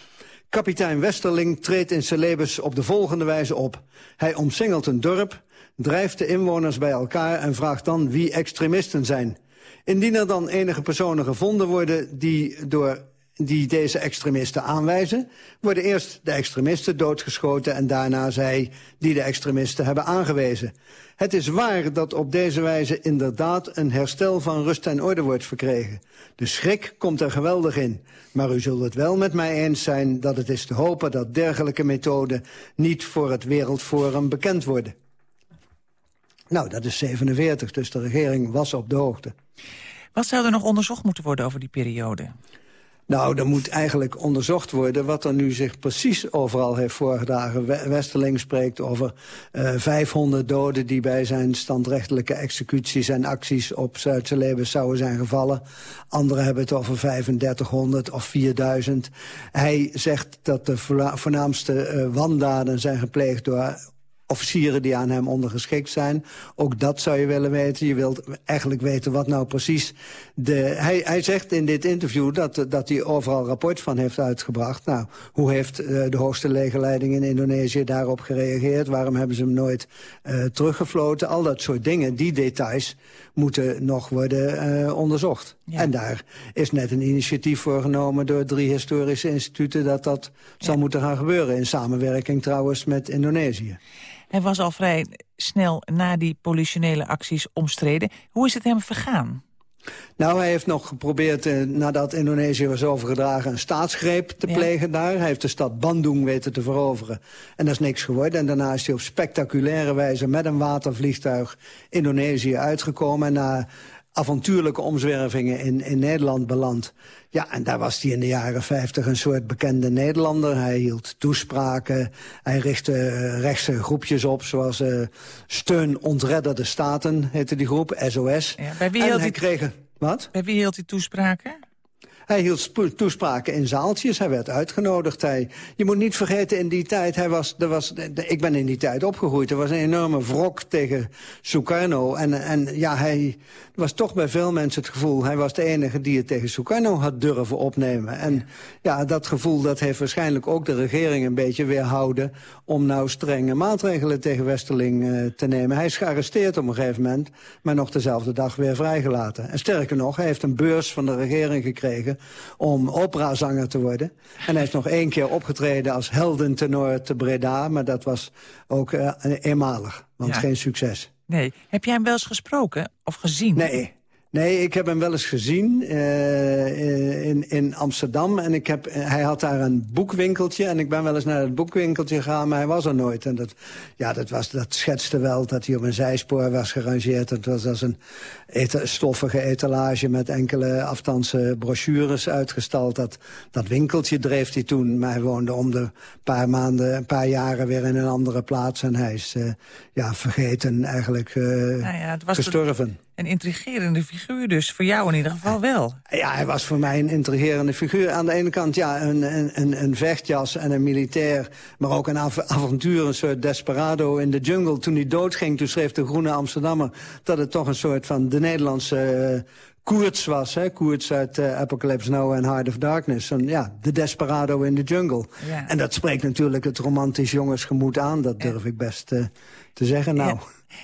Kapitein Westerling treedt in Celebes op de volgende wijze op. Hij omsingelt een dorp, drijft de inwoners bij elkaar... en vraagt dan wie extremisten zijn. Indien er dan enige personen gevonden worden die door die deze extremisten aanwijzen... worden eerst de extremisten doodgeschoten... en daarna zij die de extremisten hebben aangewezen. Het is waar dat op deze wijze inderdaad een herstel van rust en orde wordt verkregen. De schrik komt er geweldig in. Maar u zult het wel met mij eens zijn dat het is te hopen... dat dergelijke methoden niet voor het Wereldforum bekend worden. Nou, dat is 47, dus de regering was op de hoogte. Wat zou er nog onderzocht moeten worden over die periode? Nou, er moet eigenlijk onderzocht worden wat er nu zich precies overal heeft voorgedragen. Westerling spreekt over uh, eh, 500 doden die bij zijn standrechtelijke executies en acties op Zuid-Celebes zouden zijn gevallen. Anderen hebben het over 3500 of 4000. Hij zegt dat de voornaamste uh, wandaden zijn gepleegd door officieren die aan hem ondergeschikt zijn. Ook dat zou je willen weten. Je wilt eigenlijk weten wat nou precies... De, hij, hij zegt in dit interview dat, dat hij overal rapport van heeft uitgebracht. Nou, hoe heeft uh, de hoogste legerleiding in Indonesië daarop gereageerd? Waarom hebben ze hem nooit uh, teruggefloten? Al dat soort dingen, die details moeten nog worden uh, onderzocht. Ja. En daar is net een initiatief voor genomen door drie historische instituten... dat dat ja. zal moeten gaan gebeuren. In samenwerking trouwens met Indonesië. Hij was al vrij snel na die politionele acties omstreden. Hoe is het hem vergaan? Nou, hij heeft nog geprobeerd, eh, nadat Indonesië was overgedragen... een staatsgreep te ja. plegen daar. Hij heeft de stad Bandung weten te veroveren. En dat is niks geworden. En daarna is hij op spectaculaire wijze met een watervliegtuig Indonesië uitgekomen. En na avontuurlijke omzwervingen in, in Nederland beland. Ja, en daar was hij in de jaren 50 een soort bekende Nederlander. Hij hield toespraken, hij richtte uh, rechtse groepjes op... zoals uh, Steun Ontredderde Staten, heette die groep, SOS. Ja, bij wie en hield hij kreeg... Wat? Bij wie hield hij toespraken? Hij hield toespraken in zaaltjes, hij werd uitgenodigd. Hij, je moet niet vergeten, in die tijd, hij was, er was, de, ik ben in die tijd opgegroeid... er was een enorme wrok tegen Sukarno. En, en ja, hij was toch bij veel mensen het gevoel... hij was de enige die het tegen Sukarno had durven opnemen. En ja, dat gevoel dat heeft waarschijnlijk ook de regering een beetje weerhouden... om nou strenge maatregelen tegen Westerling uh, te nemen. Hij is gearresteerd op een gegeven moment... maar nog dezelfde dag weer vrijgelaten. En sterker nog, hij heeft een beurs van de regering gekregen om operazanger te worden. En hij is nog één keer opgetreden als heldentenor te Breda... maar dat was ook uh, eenmalig, want ja. geen succes. Nee. Heb jij hem wel eens gesproken of gezien? Nee, Nee, ik heb hem wel eens gezien uh, in, in Amsterdam. En ik heb, hij had daar een boekwinkeltje. En ik ben wel eens naar het boekwinkeltje gegaan, maar hij was er nooit. En dat, ja, dat, was, dat schetste wel dat hij op een zijspoor was gerangeerd. Het was als een eta stoffige etalage met enkele afstandse brochures uitgestald. Dat, dat winkeltje dreef hij toen. Maar hij woonde om de paar maanden, een paar jaren weer in een andere plaats. En hij is uh, ja, vergeten eigenlijk uh, nou ja, het was gestorven. Een intrigerende figuur dus, voor jou in ieder geval wel. Ja, hij was voor mij een intrigerende figuur. Aan de ene kant ja, een, een, een vechtjas en een militair... maar ook een av avontuur, een soort desperado in de jungle. Toen hij doodging, toen schreef de Groene Amsterdammer... dat het toch een soort van de Nederlandse... Uh, Koerts was, hè? Koerts uit uh, Apocalypse Now en Heart of Darkness. En, ja, de desperado in de jungle. Ja. En dat spreekt natuurlijk het romantisch jongensgemoed aan. Dat durf ik best uh, te zeggen. Nou... Ja.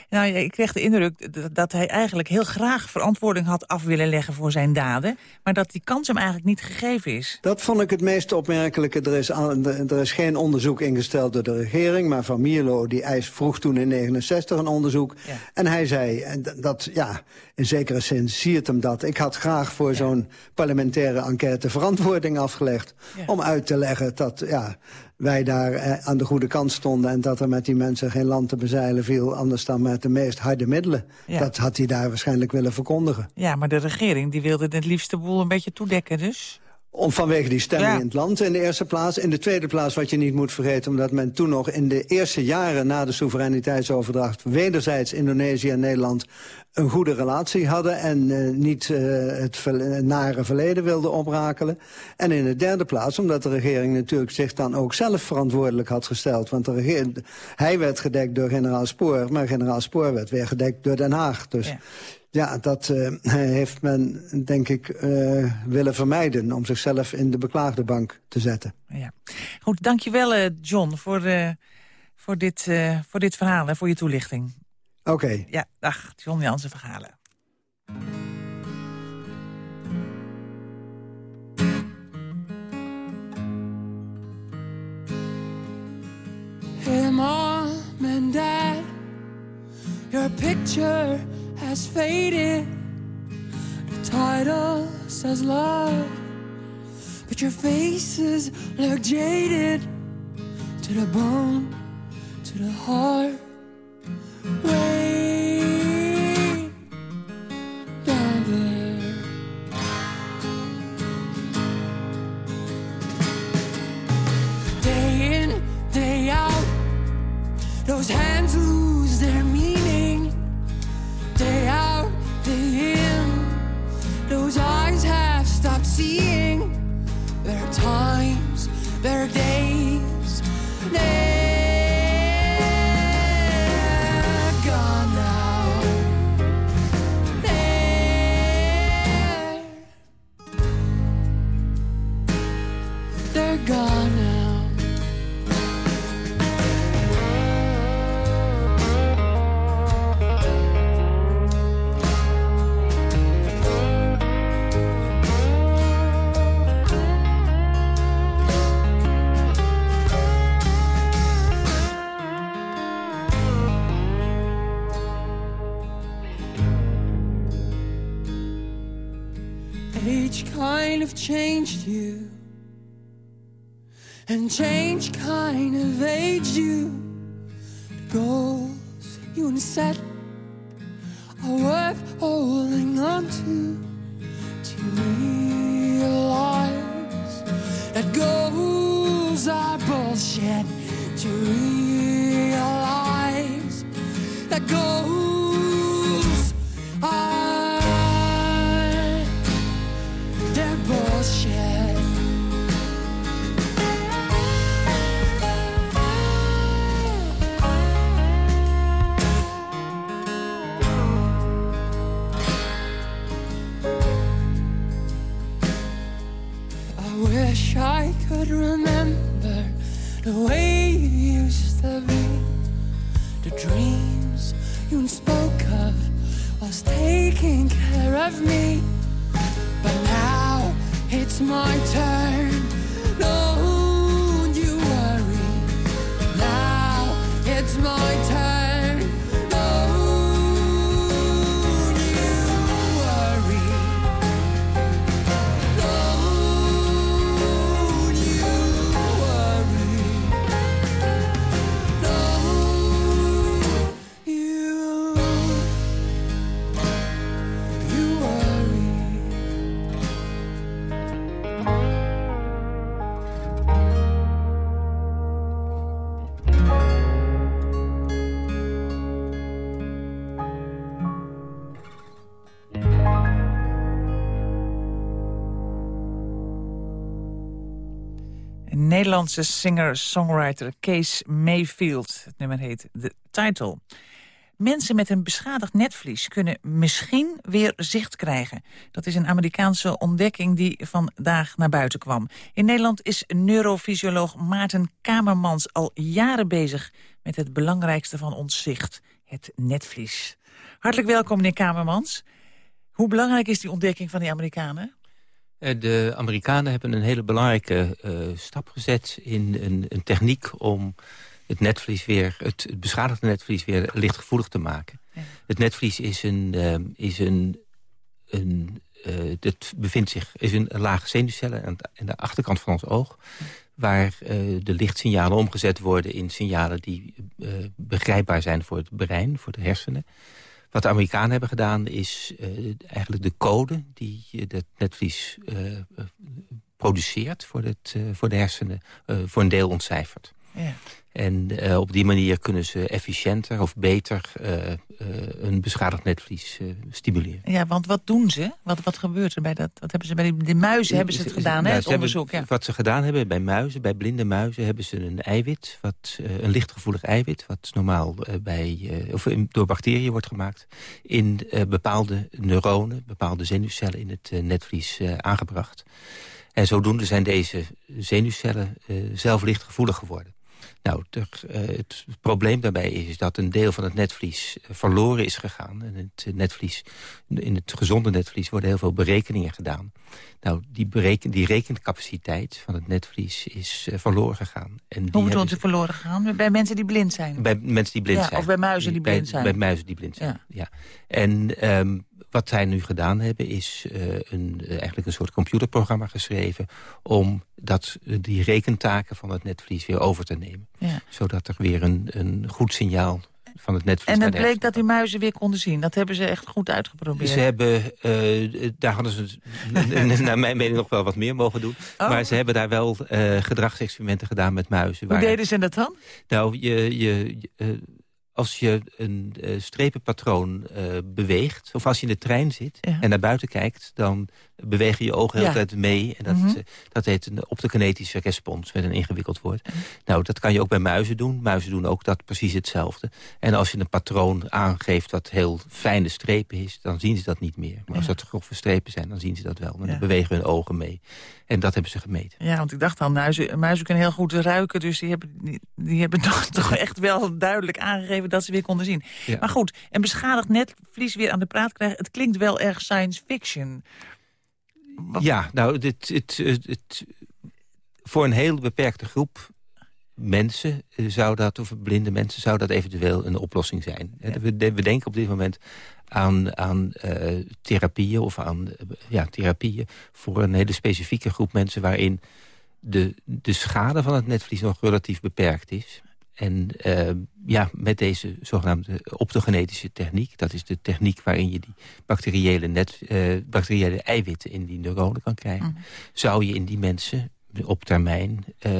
Nou, ik kreeg de indruk dat hij eigenlijk heel graag verantwoording had af willen leggen voor zijn daden. Maar dat die kans hem eigenlijk niet gegeven is. Dat vond ik het meest opmerkelijke. Er is, er is geen onderzoek ingesteld door de regering. Maar Van Mierlo die eis vroeg toen in 69 een onderzoek. Ja. En hij zei, dat ja, in zekere zin siert hem dat. Ik had graag voor ja. zo'n parlementaire enquête verantwoording afgelegd. Ja. Om uit te leggen dat ja, wij daar eh, aan de goede kant stonden... en dat er met die mensen geen land te bezeilen viel... anders dan met de meest harde middelen. Ja. Dat had hij daar waarschijnlijk willen verkondigen. Ja, maar de regering die wilde het liefste boel een beetje toedekken dus? Om vanwege die stemming ja. in het land in de eerste plaats. In de tweede plaats, wat je niet moet vergeten... omdat men toen nog in de eerste jaren na de soevereiniteitsoverdracht... wederzijds Indonesië en Nederland een goede relatie hadden... en uh, niet uh, het nare verleden wilden oprakelen. En in de derde plaats, omdat de regering natuurlijk zich dan ook zelf verantwoordelijk had gesteld. Want de regering, hij werd gedekt door generaal Spoor, maar generaal Spoor werd weer gedekt door Den Haag. Dus ja. Ja, dat eh, heeft men, denk ik, eh, willen vermijden... om zichzelf in de beklaagde bank te zetten. Ja. Goed, dankjewel wel, John voor, voor, dit, voor dit verhaal en voor je toelichting. Oké. Ja, dag, John Jansen Verhalen. Hey mom dad, your picture... has faded. The title says love, but your faces look jaded to the bone, to the heart. Way name. Changed you, and change kind of aged you. The goals you set are worth holding on to. To realize that goals are bullshit. To realize that goals of me. But now it's my turn. Don't Nederlandse singer-songwriter Kees Mayfield. Het nummer heet The Title. Mensen met een beschadigd netvlies kunnen misschien weer zicht krijgen. Dat is een Amerikaanse ontdekking die vandaag naar buiten kwam. In Nederland is neurofysioloog Maarten Kamermans al jaren bezig... met het belangrijkste van ons zicht, het netvlies. Hartelijk welkom, meneer Kamermans. Hoe belangrijk is die ontdekking van die Amerikanen? Eh, De Amerikanen hebben een hele belangrijke eh, stap gezet in een, een techniek om het netvlies weer, het, het beschadigde netvlies weer lichtgevoelig te maken. Het netvlies is een, eh, is een, een eh, het bevindt zich, is een lage zenuwcellen aan, de- aan de achterkant van ons oog. Waar de lichtsignalen omgezet worden in signalen die begrijpbaar zijn voor het brein, voor de hersenen. Wat de Amerikanen hebben gedaan is eh, eigenlijk de code die eh, dat netvlies eh, eh, produceert voor, het, voor de hersenen voor een deel ontcijfert. Ja. En eh, op die manier kunnen ze efficiënter of beter eh, eh, een beschadigd netvlies stimuleren. Ja, want wat doen ze? Wat, wat gebeurt er bij dat? Wat hebben ze bij die, de muizen hebben ze het gedaan, hè? Nou, Het hebben- onderzoek. Ja. Wat ze gedaan hebben bij muizen, bij blinde muizen... hebben ze een eiwit, wat, een lichtgevoelig eiwit... wat normaal bij, of in- door bacteriën wordt gemaakt... in bepaalde neuronen, bepaalde zenuwcellen in het netvlies aangebracht. En zodoende zijn deze zenuwcellen zelf lichtgevoelig geworden. Nou, de, uh, het probleem daarbij is dat een deel van het netvlies verloren is gegaan. En het netvlies, in het gezonde netvlies worden heel veel berekeningen gedaan. Nou, die, bereken, die rekencapaciteit van het netvlies is uh, verloren gegaan. En Hoe bedoelt u verloren gegaan? Bij mensen die blind zijn? Bij mensen die blind ja, zijn. Of bij muizen die blind zijn? Bij muizen die blind zijn, ja. ja. En um, wat zij nu gedaan hebben is uh, een, eigenlijk een soort computerprogramma geschreven... om dat, die rekentaken van het netvlies weer over te nemen. Ja. Zodat er weer een, een goed signaal van het netvlies... En het bleek dat die muizen weer konden zien. Dat hebben ze echt goed uitgeprobeerd. Ze hebben, uh, daar hadden ze naar mijn mening nog wel wat meer mogen doen. Oh. Maar ze hebben daar wel uh, gedragsexperimenten gedaan met muizen. Hoe waar, deden ze dat dan? Nou, je... je uh, als je een uh, strepenpatroon uh, beweegt, of als je in de trein zit ja. en naar buiten kijkt... dan bewegen je ogen de hele ja. tijd mee. En dat, mm -hmm. dat heet een optokinetische respons, met een ingewikkeld woord. Mm -hmm. Nou, dat kan je ook bij muizen doen. Muizen doen ook dat precies hetzelfde. En als je een patroon aangeeft wat heel fijne strepen is... dan zien ze dat niet meer. Maar ja. als dat grove strepen zijn, dan zien ze dat wel. Dan bewegen hun ogen mee. En dat hebben ze gemeten. Ja, want ik dacht al, muizen, muizen kunnen heel goed ruiken... dus die hebben, die, die hebben toch, toch echt wel duidelijk aangegeven... dat ze weer konden zien. Maar goed, een beschadigd netvlies weer aan de praat krijgen... het klinkt wel erg science fiction... Ja, nou, dit, het, het, het, voor een heel beperkte groep mensen zou dat, of blinde mensen, zou dat eventueel een oplossing zijn. Ja. We, we, denken op dit moment aan, aan uh, therapieën of aan uh, ja, therapieën voor een hele specifieke groep mensen waarin de, de schade van het netvlies nog relatief beperkt is. En uh, ja, met deze zogenaamde optogenetische techniek... dat is de techniek waarin je die bacteriële, net, uh, bacteriële eiwitten in die neuronen kan krijgen... Mm. zou je in die mensen op termijn uh,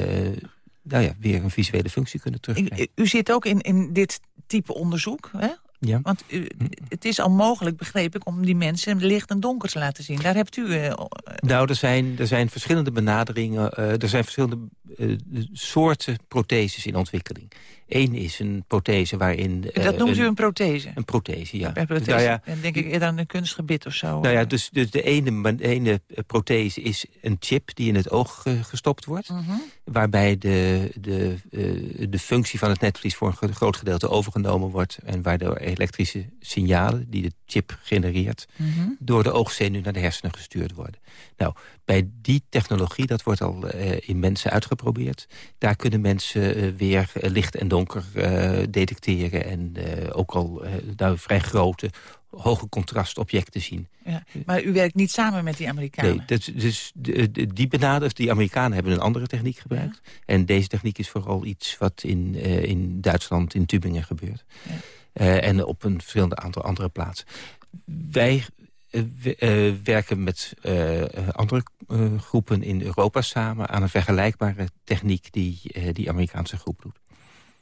nou ja, weer een visuele functie kunnen terugkrijgen. U, u zit ook in, in dit type onderzoek, hè? Ja. Want u, het is al mogelijk, begreep ik, om die mensen licht en donker te laten zien. Daar hebt u... Uh, nou, er zijn, er zijn verschillende benaderingen. Uh, er zijn verschillende uh, soorten protheses in ontwikkeling. Eén is een prothese waarin... dat noemt u een prothese? Een prothese, ja. Een prothese, nou ja, en denk ik eerder aan een kunstgebit of zo. Nou ja, dus, dus de ene, ene prothese is een chip die in het oog gestopt wordt. Uh -huh. Waarbij de, de, de functie van het netvlies voor een groot gedeelte overgenomen wordt. En waardoor elektrische signalen die de chip genereert... Uh -huh. door de oogzenuw naar de hersenen gestuurd worden. Nou, bij die technologie, dat wordt al uh, in mensen uitgeprobeerd... daar kunnen mensen uh, weer uh, licht en donker detecteren... en ook al nou, vrij grote, hoge contrastobjecten zien. Ja, maar u werkt niet samen met die Amerikanen? Nee, dus, dus die benaders, die Amerikanen hebben een andere techniek gebruikt. Ja. En deze techniek is vooral iets wat in, in Duitsland, in Tübingen gebeurt. Ja. Uh, en op een verschillende aantal andere plaatsen. Wij uh, uh, werken met andere groepen in Europa samen... aan een vergelijkbare techniek die die Amerikaanse groep doet.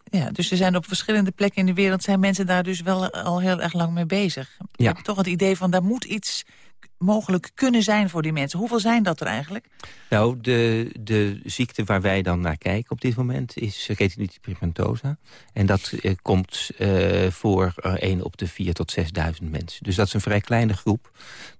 Ja, dus er zijn op verschillende plekken in de wereld... zijn mensen daar dus wel al heel erg lang mee bezig. Ja. Ik heb toch het idee van, daar moet iets mogelijk kunnen zijn voor die mensen. Hoeveel zijn dat er eigenlijk? Nou, de, de ziekte waar wij dan naar kijken op dit moment is retinitis pigmentosa. En dat uh, komt uh, voor uh, 1 op de 4 tot 6.000 mensen. Dus dat is een vrij kleine groep.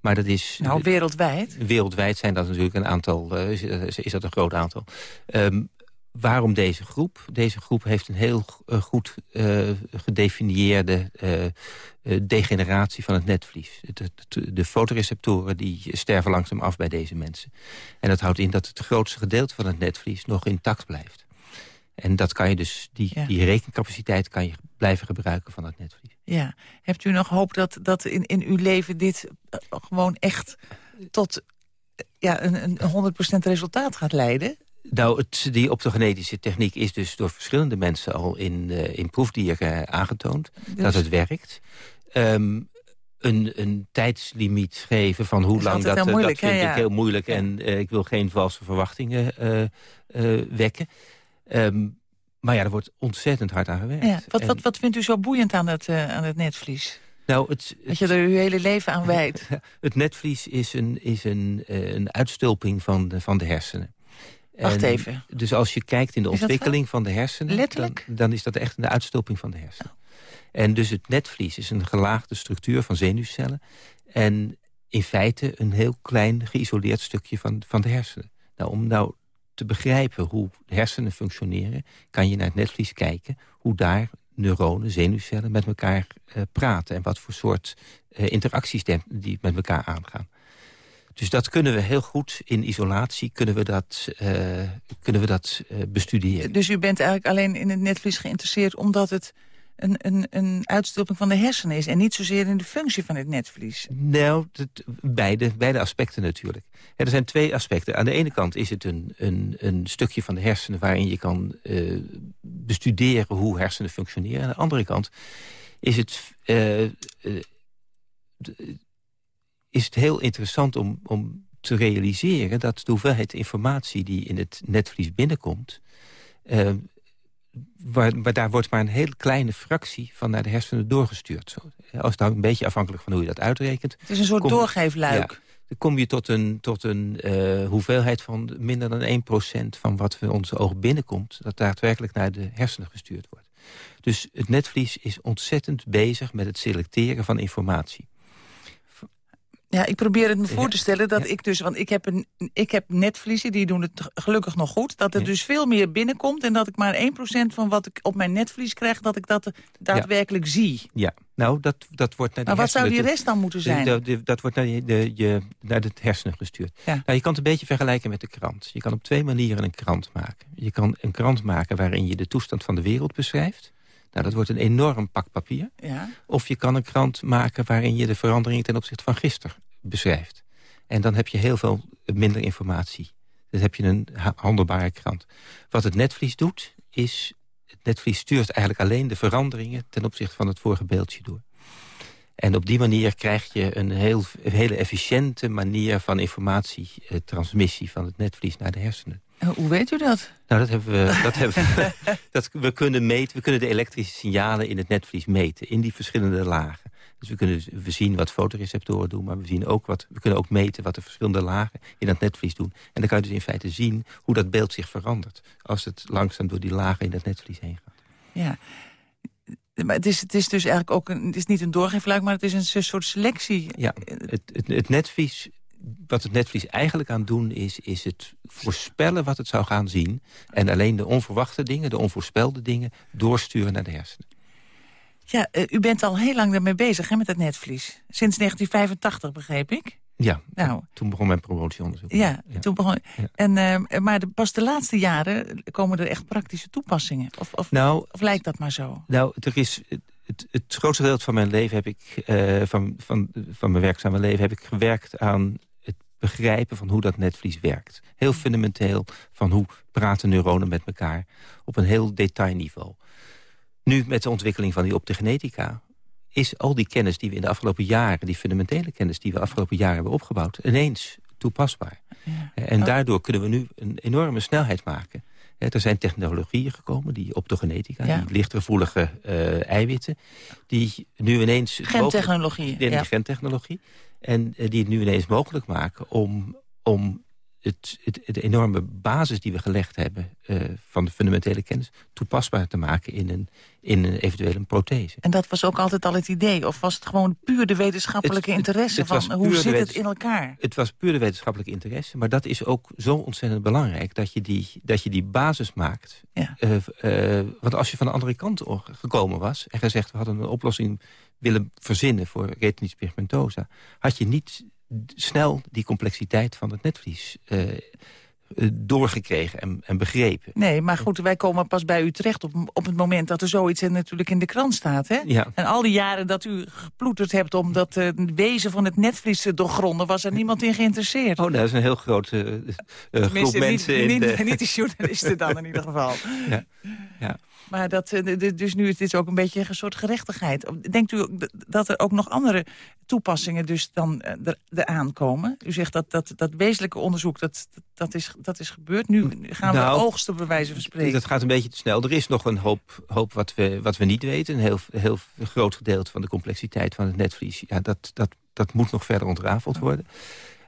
Maar dat is... Nou, wereldwijd? Wereldwijd zijn dat natuurlijk een aantal, is, is dat een groot aantal. Um, waarom deze groep? Deze groep heeft een heel uh, goed uh, gedefinieerde uh, degeneratie van het netvlies. De, de, de, fotoreceptoren die sterven langzaam af bij deze mensen. En dat houdt in dat het grootste gedeelte van het netvlies nog intact blijft. En dat kan je dus, die, ja. die rekencapaciteit kan je blijven gebruiken van het netvlies. Ja. Hebt u nog hoop dat, dat in, in uw leven dit gewoon echt tot ja, een, een 100% resultaat gaat leiden? Nou, het, die optogenetische techniek is dus door verschillende mensen al in, uh, in proefdieren aangetoond. Dus. Dat het werkt. Um, een, een tijdslimiet geven van hoe lang dat, dat moeilijk, vind ik heel moeilijk. En uh, ik wil geen valse verwachtingen uh, wekken. Um, maar ja, er wordt ontzettend hard aan gewerkt. Ja, wat, en, wat, wat vindt u zo boeiend aan het, aan het netvlies? Nou, het, dat je er uw hele leven aan wijdt. het netvlies is een, is een, een uitstulping van de, van de hersenen. Wacht even. Dus als je kijkt in de ontwikkeling van de hersenen... Dan, dan, is dat echt een uitstulping van de hersenen. Oh. En dus het netvlies is een gelaagde structuur van zenuwcellen. En in feite een heel klein geïsoleerd stukje van, van de hersenen. Nou, om nou te begrijpen hoe hersenen functioneren... kan je naar het netvlies kijken hoe daar neuronen, zenuwcellen met elkaar uh, praten... en wat voor soort uh, interacties die met elkaar aangaan. Dus dat kunnen we heel goed in isolatie kunnen we dat, uh, kunnen we dat bestuderen. Dus u bent eigenlijk alleen in het netvlies geïnteresseerd... omdat het een, een, een uitstulping van de hersenen is... en niet zozeer in de functie van het netvlies? Nou, beide, beide aspecten natuurlijk. er zijn twee aspecten. Aan de ene kant is het een, een, een stukje van de hersenen... waarin je kan uh, bestuderen hoe hersenen functioneren. Aan de andere kant is het, is het heel interessant om, om te realiseren... dat de hoeveelheid informatie die in het netvlies binnenkomt waar, daar wordt maar een hele kleine fractie van naar de hersenen doorgestuurd. Als het een beetje afhankelijk van hoe je dat uitrekent. Het is een soort doorgeefluik. dan kom je tot een, tot een uh, hoeveelheid van minder dan 1% van wat van onze oog binnenkomt... dat daadwerkelijk naar de hersenen gestuurd wordt. Dus het netvlies is ontzettend bezig met het selecteren van informatie. Ja, ik probeer het me voor te stellen dat ik dus... want ik heb, een, ik heb netvliezen, die doen het gelukkig nog goed... dat er dus veel meer binnenkomt... en dat ik maar 1% van wat ik op mijn netvlies krijg... dat ik dat daadwerkelijk zie. Ja, nou, dat, dat wordt naar de Maar wat zou die rest dan moeten zijn? dat wordt naar, de, je, naar de hersenen gestuurd. Ja. Nou, je kan het een beetje vergelijken met de krant. Je kan op twee manieren een krant maken. Je kan een krant maken waarin je de toestand van de wereld beschrijft... Nou, dat wordt een enorm pak papier. Ja. Of je kan een krant maken waarin je de veranderingen ten opzichte van gisteren beschrijft. En dan heb je heel veel minder informatie. Dan heb je een handelbare krant. Wat het netvlies doet, is... het netvlies stuurt eigenlijk alleen de veranderingen... ten opzichte van het vorige beeldje door. En op die manier krijg je een, heel, een hele efficiënte manier van informatietransmissie... van het netvlies naar de hersenen. Hoe weet u dat? Nou, dat hebben we. Dat hebben we, dat, we kunnen meten. We kunnen de elektrische signalen in het netvlies meten. In die verschillende lagen. Dus we kunnen we zien wat fotoreceptoren doen. Maar we, zien ook wat, we kunnen ook meten wat de verschillende lagen in dat netvlies doen. En dan kan je dus in feite zien hoe dat beeld zich verandert. Als het langzaam door die lagen in dat netvlies heen gaat. Ja. Maar het is, het is dus eigenlijk ook een, het is niet een doorgeefluik, maar het is een soort selectie. Ja, het, het, het netvlies wat het netvlies eigenlijk aan doen is... is het voorspellen wat het zou gaan zien... en alleen de onverwachte dingen, de onvoorspelde dingen... doorsturen naar de hersenen. Ja, uh, u bent al heel lang daarmee bezig hè, met het netvlies. Sinds 1985, begreep ik. Ja, nou, toen begon mijn promotieonderzoek. Ja, ja. toen begon. En, uh, maar de, pas de laatste jaren komen er echt praktische toepassingen. Of, of, nou, of lijkt dat maar zo? Nou, er is het, het grootste deel van mijn leven heb ik, uh, van, van, van mijn werkzame leven heb ik gewerkt aan begrijpen van hoe dat netvlies werkt. Heel fundamenteel van hoe praten neuronen met elkaar op een heel detailniveau. Nu met de ontwikkeling van die optogenetica is al die kennis die we in de afgelopen jaren... die fundamentele kennis die we de afgelopen jaren hebben opgebouwd... ineens toepasbaar. Ja. En daardoor kunnen we nu een enorme snelheid maken. Er zijn technologieën gekomen, die optogenetica, ja. die lichtgevoelige uh, eiwitten... die nu ineens... Gentechnologie. Ja. Gentechnologie. En uh, die het nu ineens mogelijk maken om, om het, het, het, enorme basis die we gelegd hebben... Uh, van de fundamentele kennis toepasbaar te maken in een, in een eventuele prothese. En dat was ook altijd al het idee? Of was het gewoon puur de wetenschappelijke interesse? van hoe zit het in elkaar? Het was puur de wetenschappelijke interesse. Maar dat is ook zo ontzettend belangrijk... dat je die, dat je die basis maakt. Ja. Uh, uh, want als je van de andere kant gekomen was... en gezegd we hadden een oplossing willen verzinnen voor retinitis pigmentosa... had je niet snel die complexiteit van het netvlies uh, doorgekregen en, en, begrepen. Nee, maar goed, wij komen pas bij u terecht op, op het moment dat er zoiets natuurlijk in de krant staat. Hè? Ja. En al die jaren dat u geploeterd hebt om dat uh, wezen van het netvlies te doorgronden... was er niemand in geïnteresseerd. Oh, dat is een heel grote uh, groep mensen. Niet, in niet, de... niet de journalisten dan in ieder geval. Ja. ja. Maar dat, eh, dus nu is dit ook een beetje een soort gerechtigheid. Denkt u dat er ook nog andere toepassingen dus dan eh, er, aankomen? U zegt dat, dat dat wezenlijke onderzoek, dat, dat, is, dat is gebeurd. Nu gaan nou, we oogsten bij wijze van spreken. Dat gaat een beetje te snel. Er is nog een hoop, hoop wat, we, wat we niet weten. Een heel, heel groot gedeelte van de complexiteit van het netvlies. Ja, dat, dat, dat moet nog verder ontrafeld worden.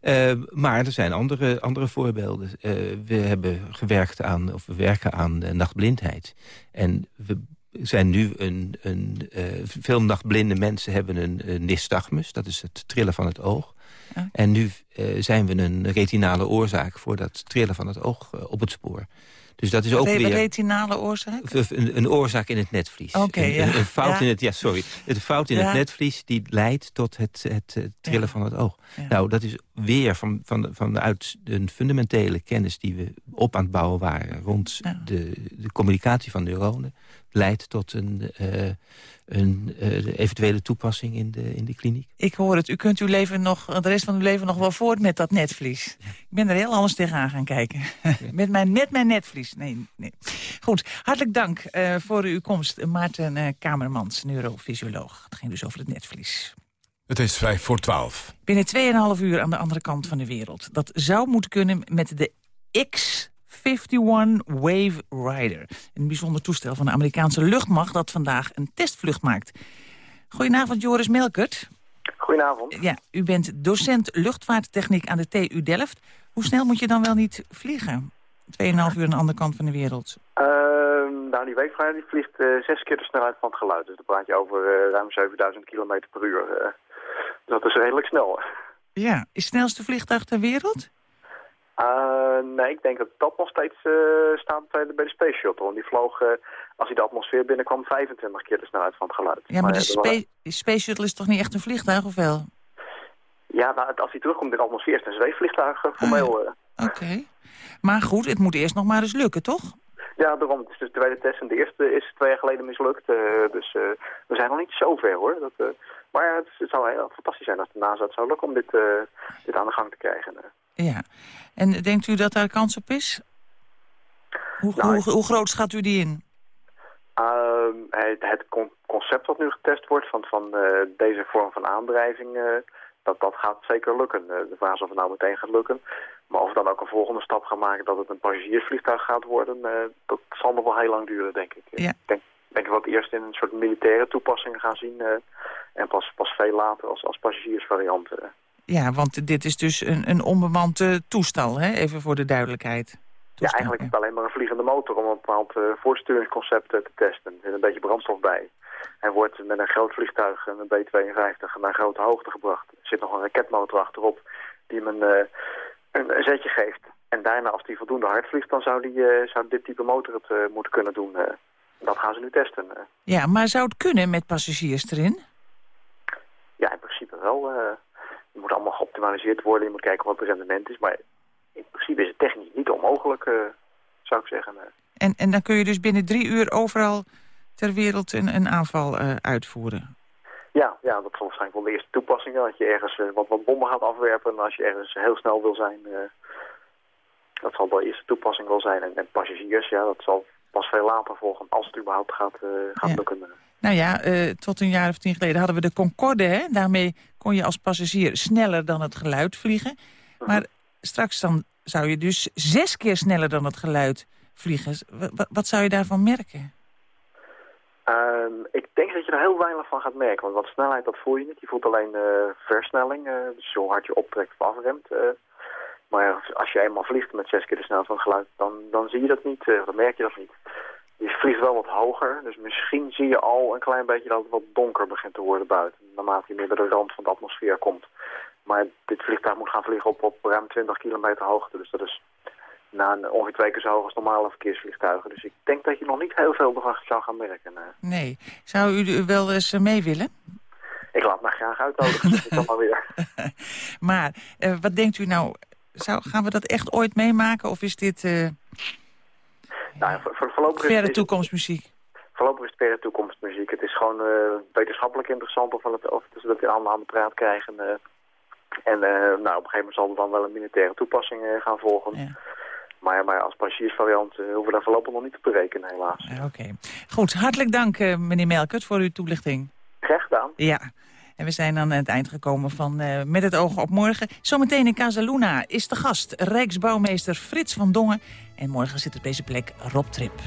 Uh, maar er zijn andere, andere voorbeelden. Uh, we hebben gewerkt aan, of we werken aan nachtblindheid. En we zijn nu een... een veel nachtblinde mensen hebben een, een nystagmus. Dat is het trillen van het oog. En nu zijn we een retinale oorzaak voor dat trillen van het oog op het spoor. Dus dat is ook weer... retinale oorzaak? Een, een, oorzaak in het netvlies. Oké, een, ja. een, fout Ja. in het... Ja, sorry. Een fout in Ja. het netvlies die leidt tot het, het, trillen van het oog. Nou, dat is weer van, van, vanuit een fundamentele kennis... die we op aan het bouwen waren rond de, de communicatie van neuronen... leidt tot een, eh, een eh, eventuele toepassing in de, in de kliniek. Ik hoor het. U kunt uw leven nog, de rest van uw leven nog wel voort met dat netvlies. Ik ben er heel anders tegenaan gaan kijken. met, mijn, met mijn netvlies. Nee, nee. Goed, hartelijk dank eh, voor uw komst. Maarten eh, Kamermans, neurofysioloog. Het ging dus over het netvlies. Het is vijf voor twaalf. Binnen 2,5 uur aan de andere kant van de wereld. Dat zou moeten kunnen met de X-51 Wave Rider. Een bijzonder toestel van de Amerikaanse luchtmacht... dat vandaag een testvlucht maakt. Goedenavond, Joris Melkert. Goedenavond. Ja, u bent docent luchtvaarttechniek aan de TU Delft. Hoe snel moet je dan wel niet vliegen? 2,5 uur aan de andere kant van de wereld. Ehm, nou, die Waveflyer die vliegt eh, zes keer de snelheid van het geluid. Dus dan praat je over eh, ruim 7000 km per uur. eh. dat is redelijk snel. Ja, is het snelste vliegtuig ter wereld? Eh, nee, ik denk dat dat nog steeds eh, staat bij de, bij de Space Shuttle. Want die vloog, eh, als hij de atmosfeer binnenkwam, 25 keer de snelheid van het geluid. Ja, maar de was- Space Shuttle is toch niet echt een vliegtuig, of wel? Ja, nou, als hij terugkomt in de atmosfeer is het een zweefvliegtuig formeel. eh. Oké. Maar goed, het moet eerst nog maar eens lukken, toch? Ja, daarom. Het is dus de tweede test en de eerste is twee jaar geleden mislukt. dus we zijn nog niet zo ver hoor. Dat, maar ja, het, het zou heel fantastisch zijn als de NASA het zou lukken om dit, dit aan de gang te krijgen. Ja. En denkt u dat daar kans op is? Hoe, Nou, hoe, hoe groot schat u die in? Ehm, het het con- concept dat nu getest wordt van, van eh, deze vorm van aandrijving, eh, dat, dat gaat zeker lukken. Eh, de vraag is of het nou meteen gaat lukken. Maar of we dan ook een volgende stap gaan maken dat het een passagiersvliegtuig gaat worden, dat zal nog wel heel lang duren, denk ik. Ja. Ik denk, denk dat we het eerst in een soort militaire toepassingen gaan zien en pas, pas veel later als, als passagiersvariant. Eh. Ja, want dit is dus een, een onbemand eh, toestel, hè? even voor de duidelijkheid. Ja, eigenlijk is het alleen maar een vliegende motor om een bepaald eh, voortsturingsconcept eh, te testen. Er zit een beetje brandstof bij. Hij wordt met een groot vliegtuig, een B-52, naar grote hoogte gebracht. Er zit nog een raketmotor achterop die hem een, eh, een, zetje geeft. En daarna, als die voldoende hard vliegt, dan zou, die, eh, zou dit type motor het eh, moeten kunnen doen. eh. dat gaan ze nu testen. eh. Ja, maar zou het kunnen met passagiers erin? Ja, in principe wel. Het moet allemaal geoptimaliseerd worden. Je moet kijken wat het rendement is. Maar in principe is het technisch niet onmogelijk, eh, zou ik zeggen. eh. En, en dan kun je dus binnen drie uur overal ter wereld een, een aanval eh, uitvoeren. Ja, ja, dat zal waarschijnlijk wel de eerste toepassing. Dat je ergens wat, wat bommen gaat afwerpen. En als je ergens heel snel wil zijn, dat zal de eerste toepassing wel zijn. En, en passagiers, ja, dat zal pas veel later volgen. Als het überhaupt gaat, gaat Ja. lukken. Nou ja, eh, tot een jaar of tien geleden hadden we de Concorde. Hè? Daarmee kon je als passagier sneller dan het geluid vliegen. Maar straks dan zou je dus zes keer sneller dan het geluid vliegen. Wat zou je daarvan merken? Ehm, ik denk dat je er heel weinig van gaat merken. Want wat snelheid, dat voel je niet. Je voelt alleen versnelling. eh, dus zo hard je optrekt of afremt. eh. maar als je eenmaal vliegt met zes keer de snelheid van het geluid, dan, dan zie je dat niet. dan merk je dat niet. Je vliegt wel wat hoger. Dus misschien zie je al een klein beetje dat het wat donker begint te worden buiten. Naarmate je meer bij de rand van de atmosfeer komt. Maar dit vliegtuig moet gaan vliegen op, op ruim 20 kilometer hoogte. Dus dat is na een, ongeveer twee keer zo hoog als normale verkeersvliegtuigen. Dus ik denk dat je nog niet heel veel ervan zou gaan merken. eh. Nee. Zou u wel eens eh, mee willen? Ik laat me graag uitnodigen. dus ik kan maar weer. Maar eh, wat denkt u nou? Zou, gaan we dat echt ooit meemaken? Of is dit Nou, ja, voor, voor, voorlopig, is, verre is, toekomstmuziek? voorlopig is het verre toekomstmuziek. Het is gewoon eh, wetenschappelijk interessant of we het, of we dat weer allemaal aan de praat krijgen. eh. en eh, nou, op een gegeven moment zal er dan wel een militaire toepassing gaan volgen. Maar, maar als passagiersvariant eh, hoeven we daar voorlopig nog niet op te rekenen, helaas. Ja, Oké. Goed, hartelijk dank meneer Melkert voor uw toelichting. Graag gedaan. Ja. En we zijn dan aan het eind gekomen van eh, Met het oog op morgen. Zometeen in Casaluna is de gast Rijksbouwmeester Frits van Dongen. En morgen zit op deze plek Rob Trip.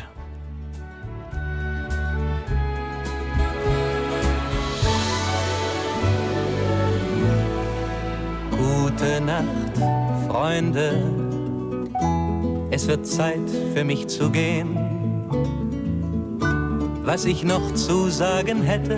Gute Nacht, Freunde. Es wird Zeit für mich zu gehen. Was ich noch zu sagen hätte,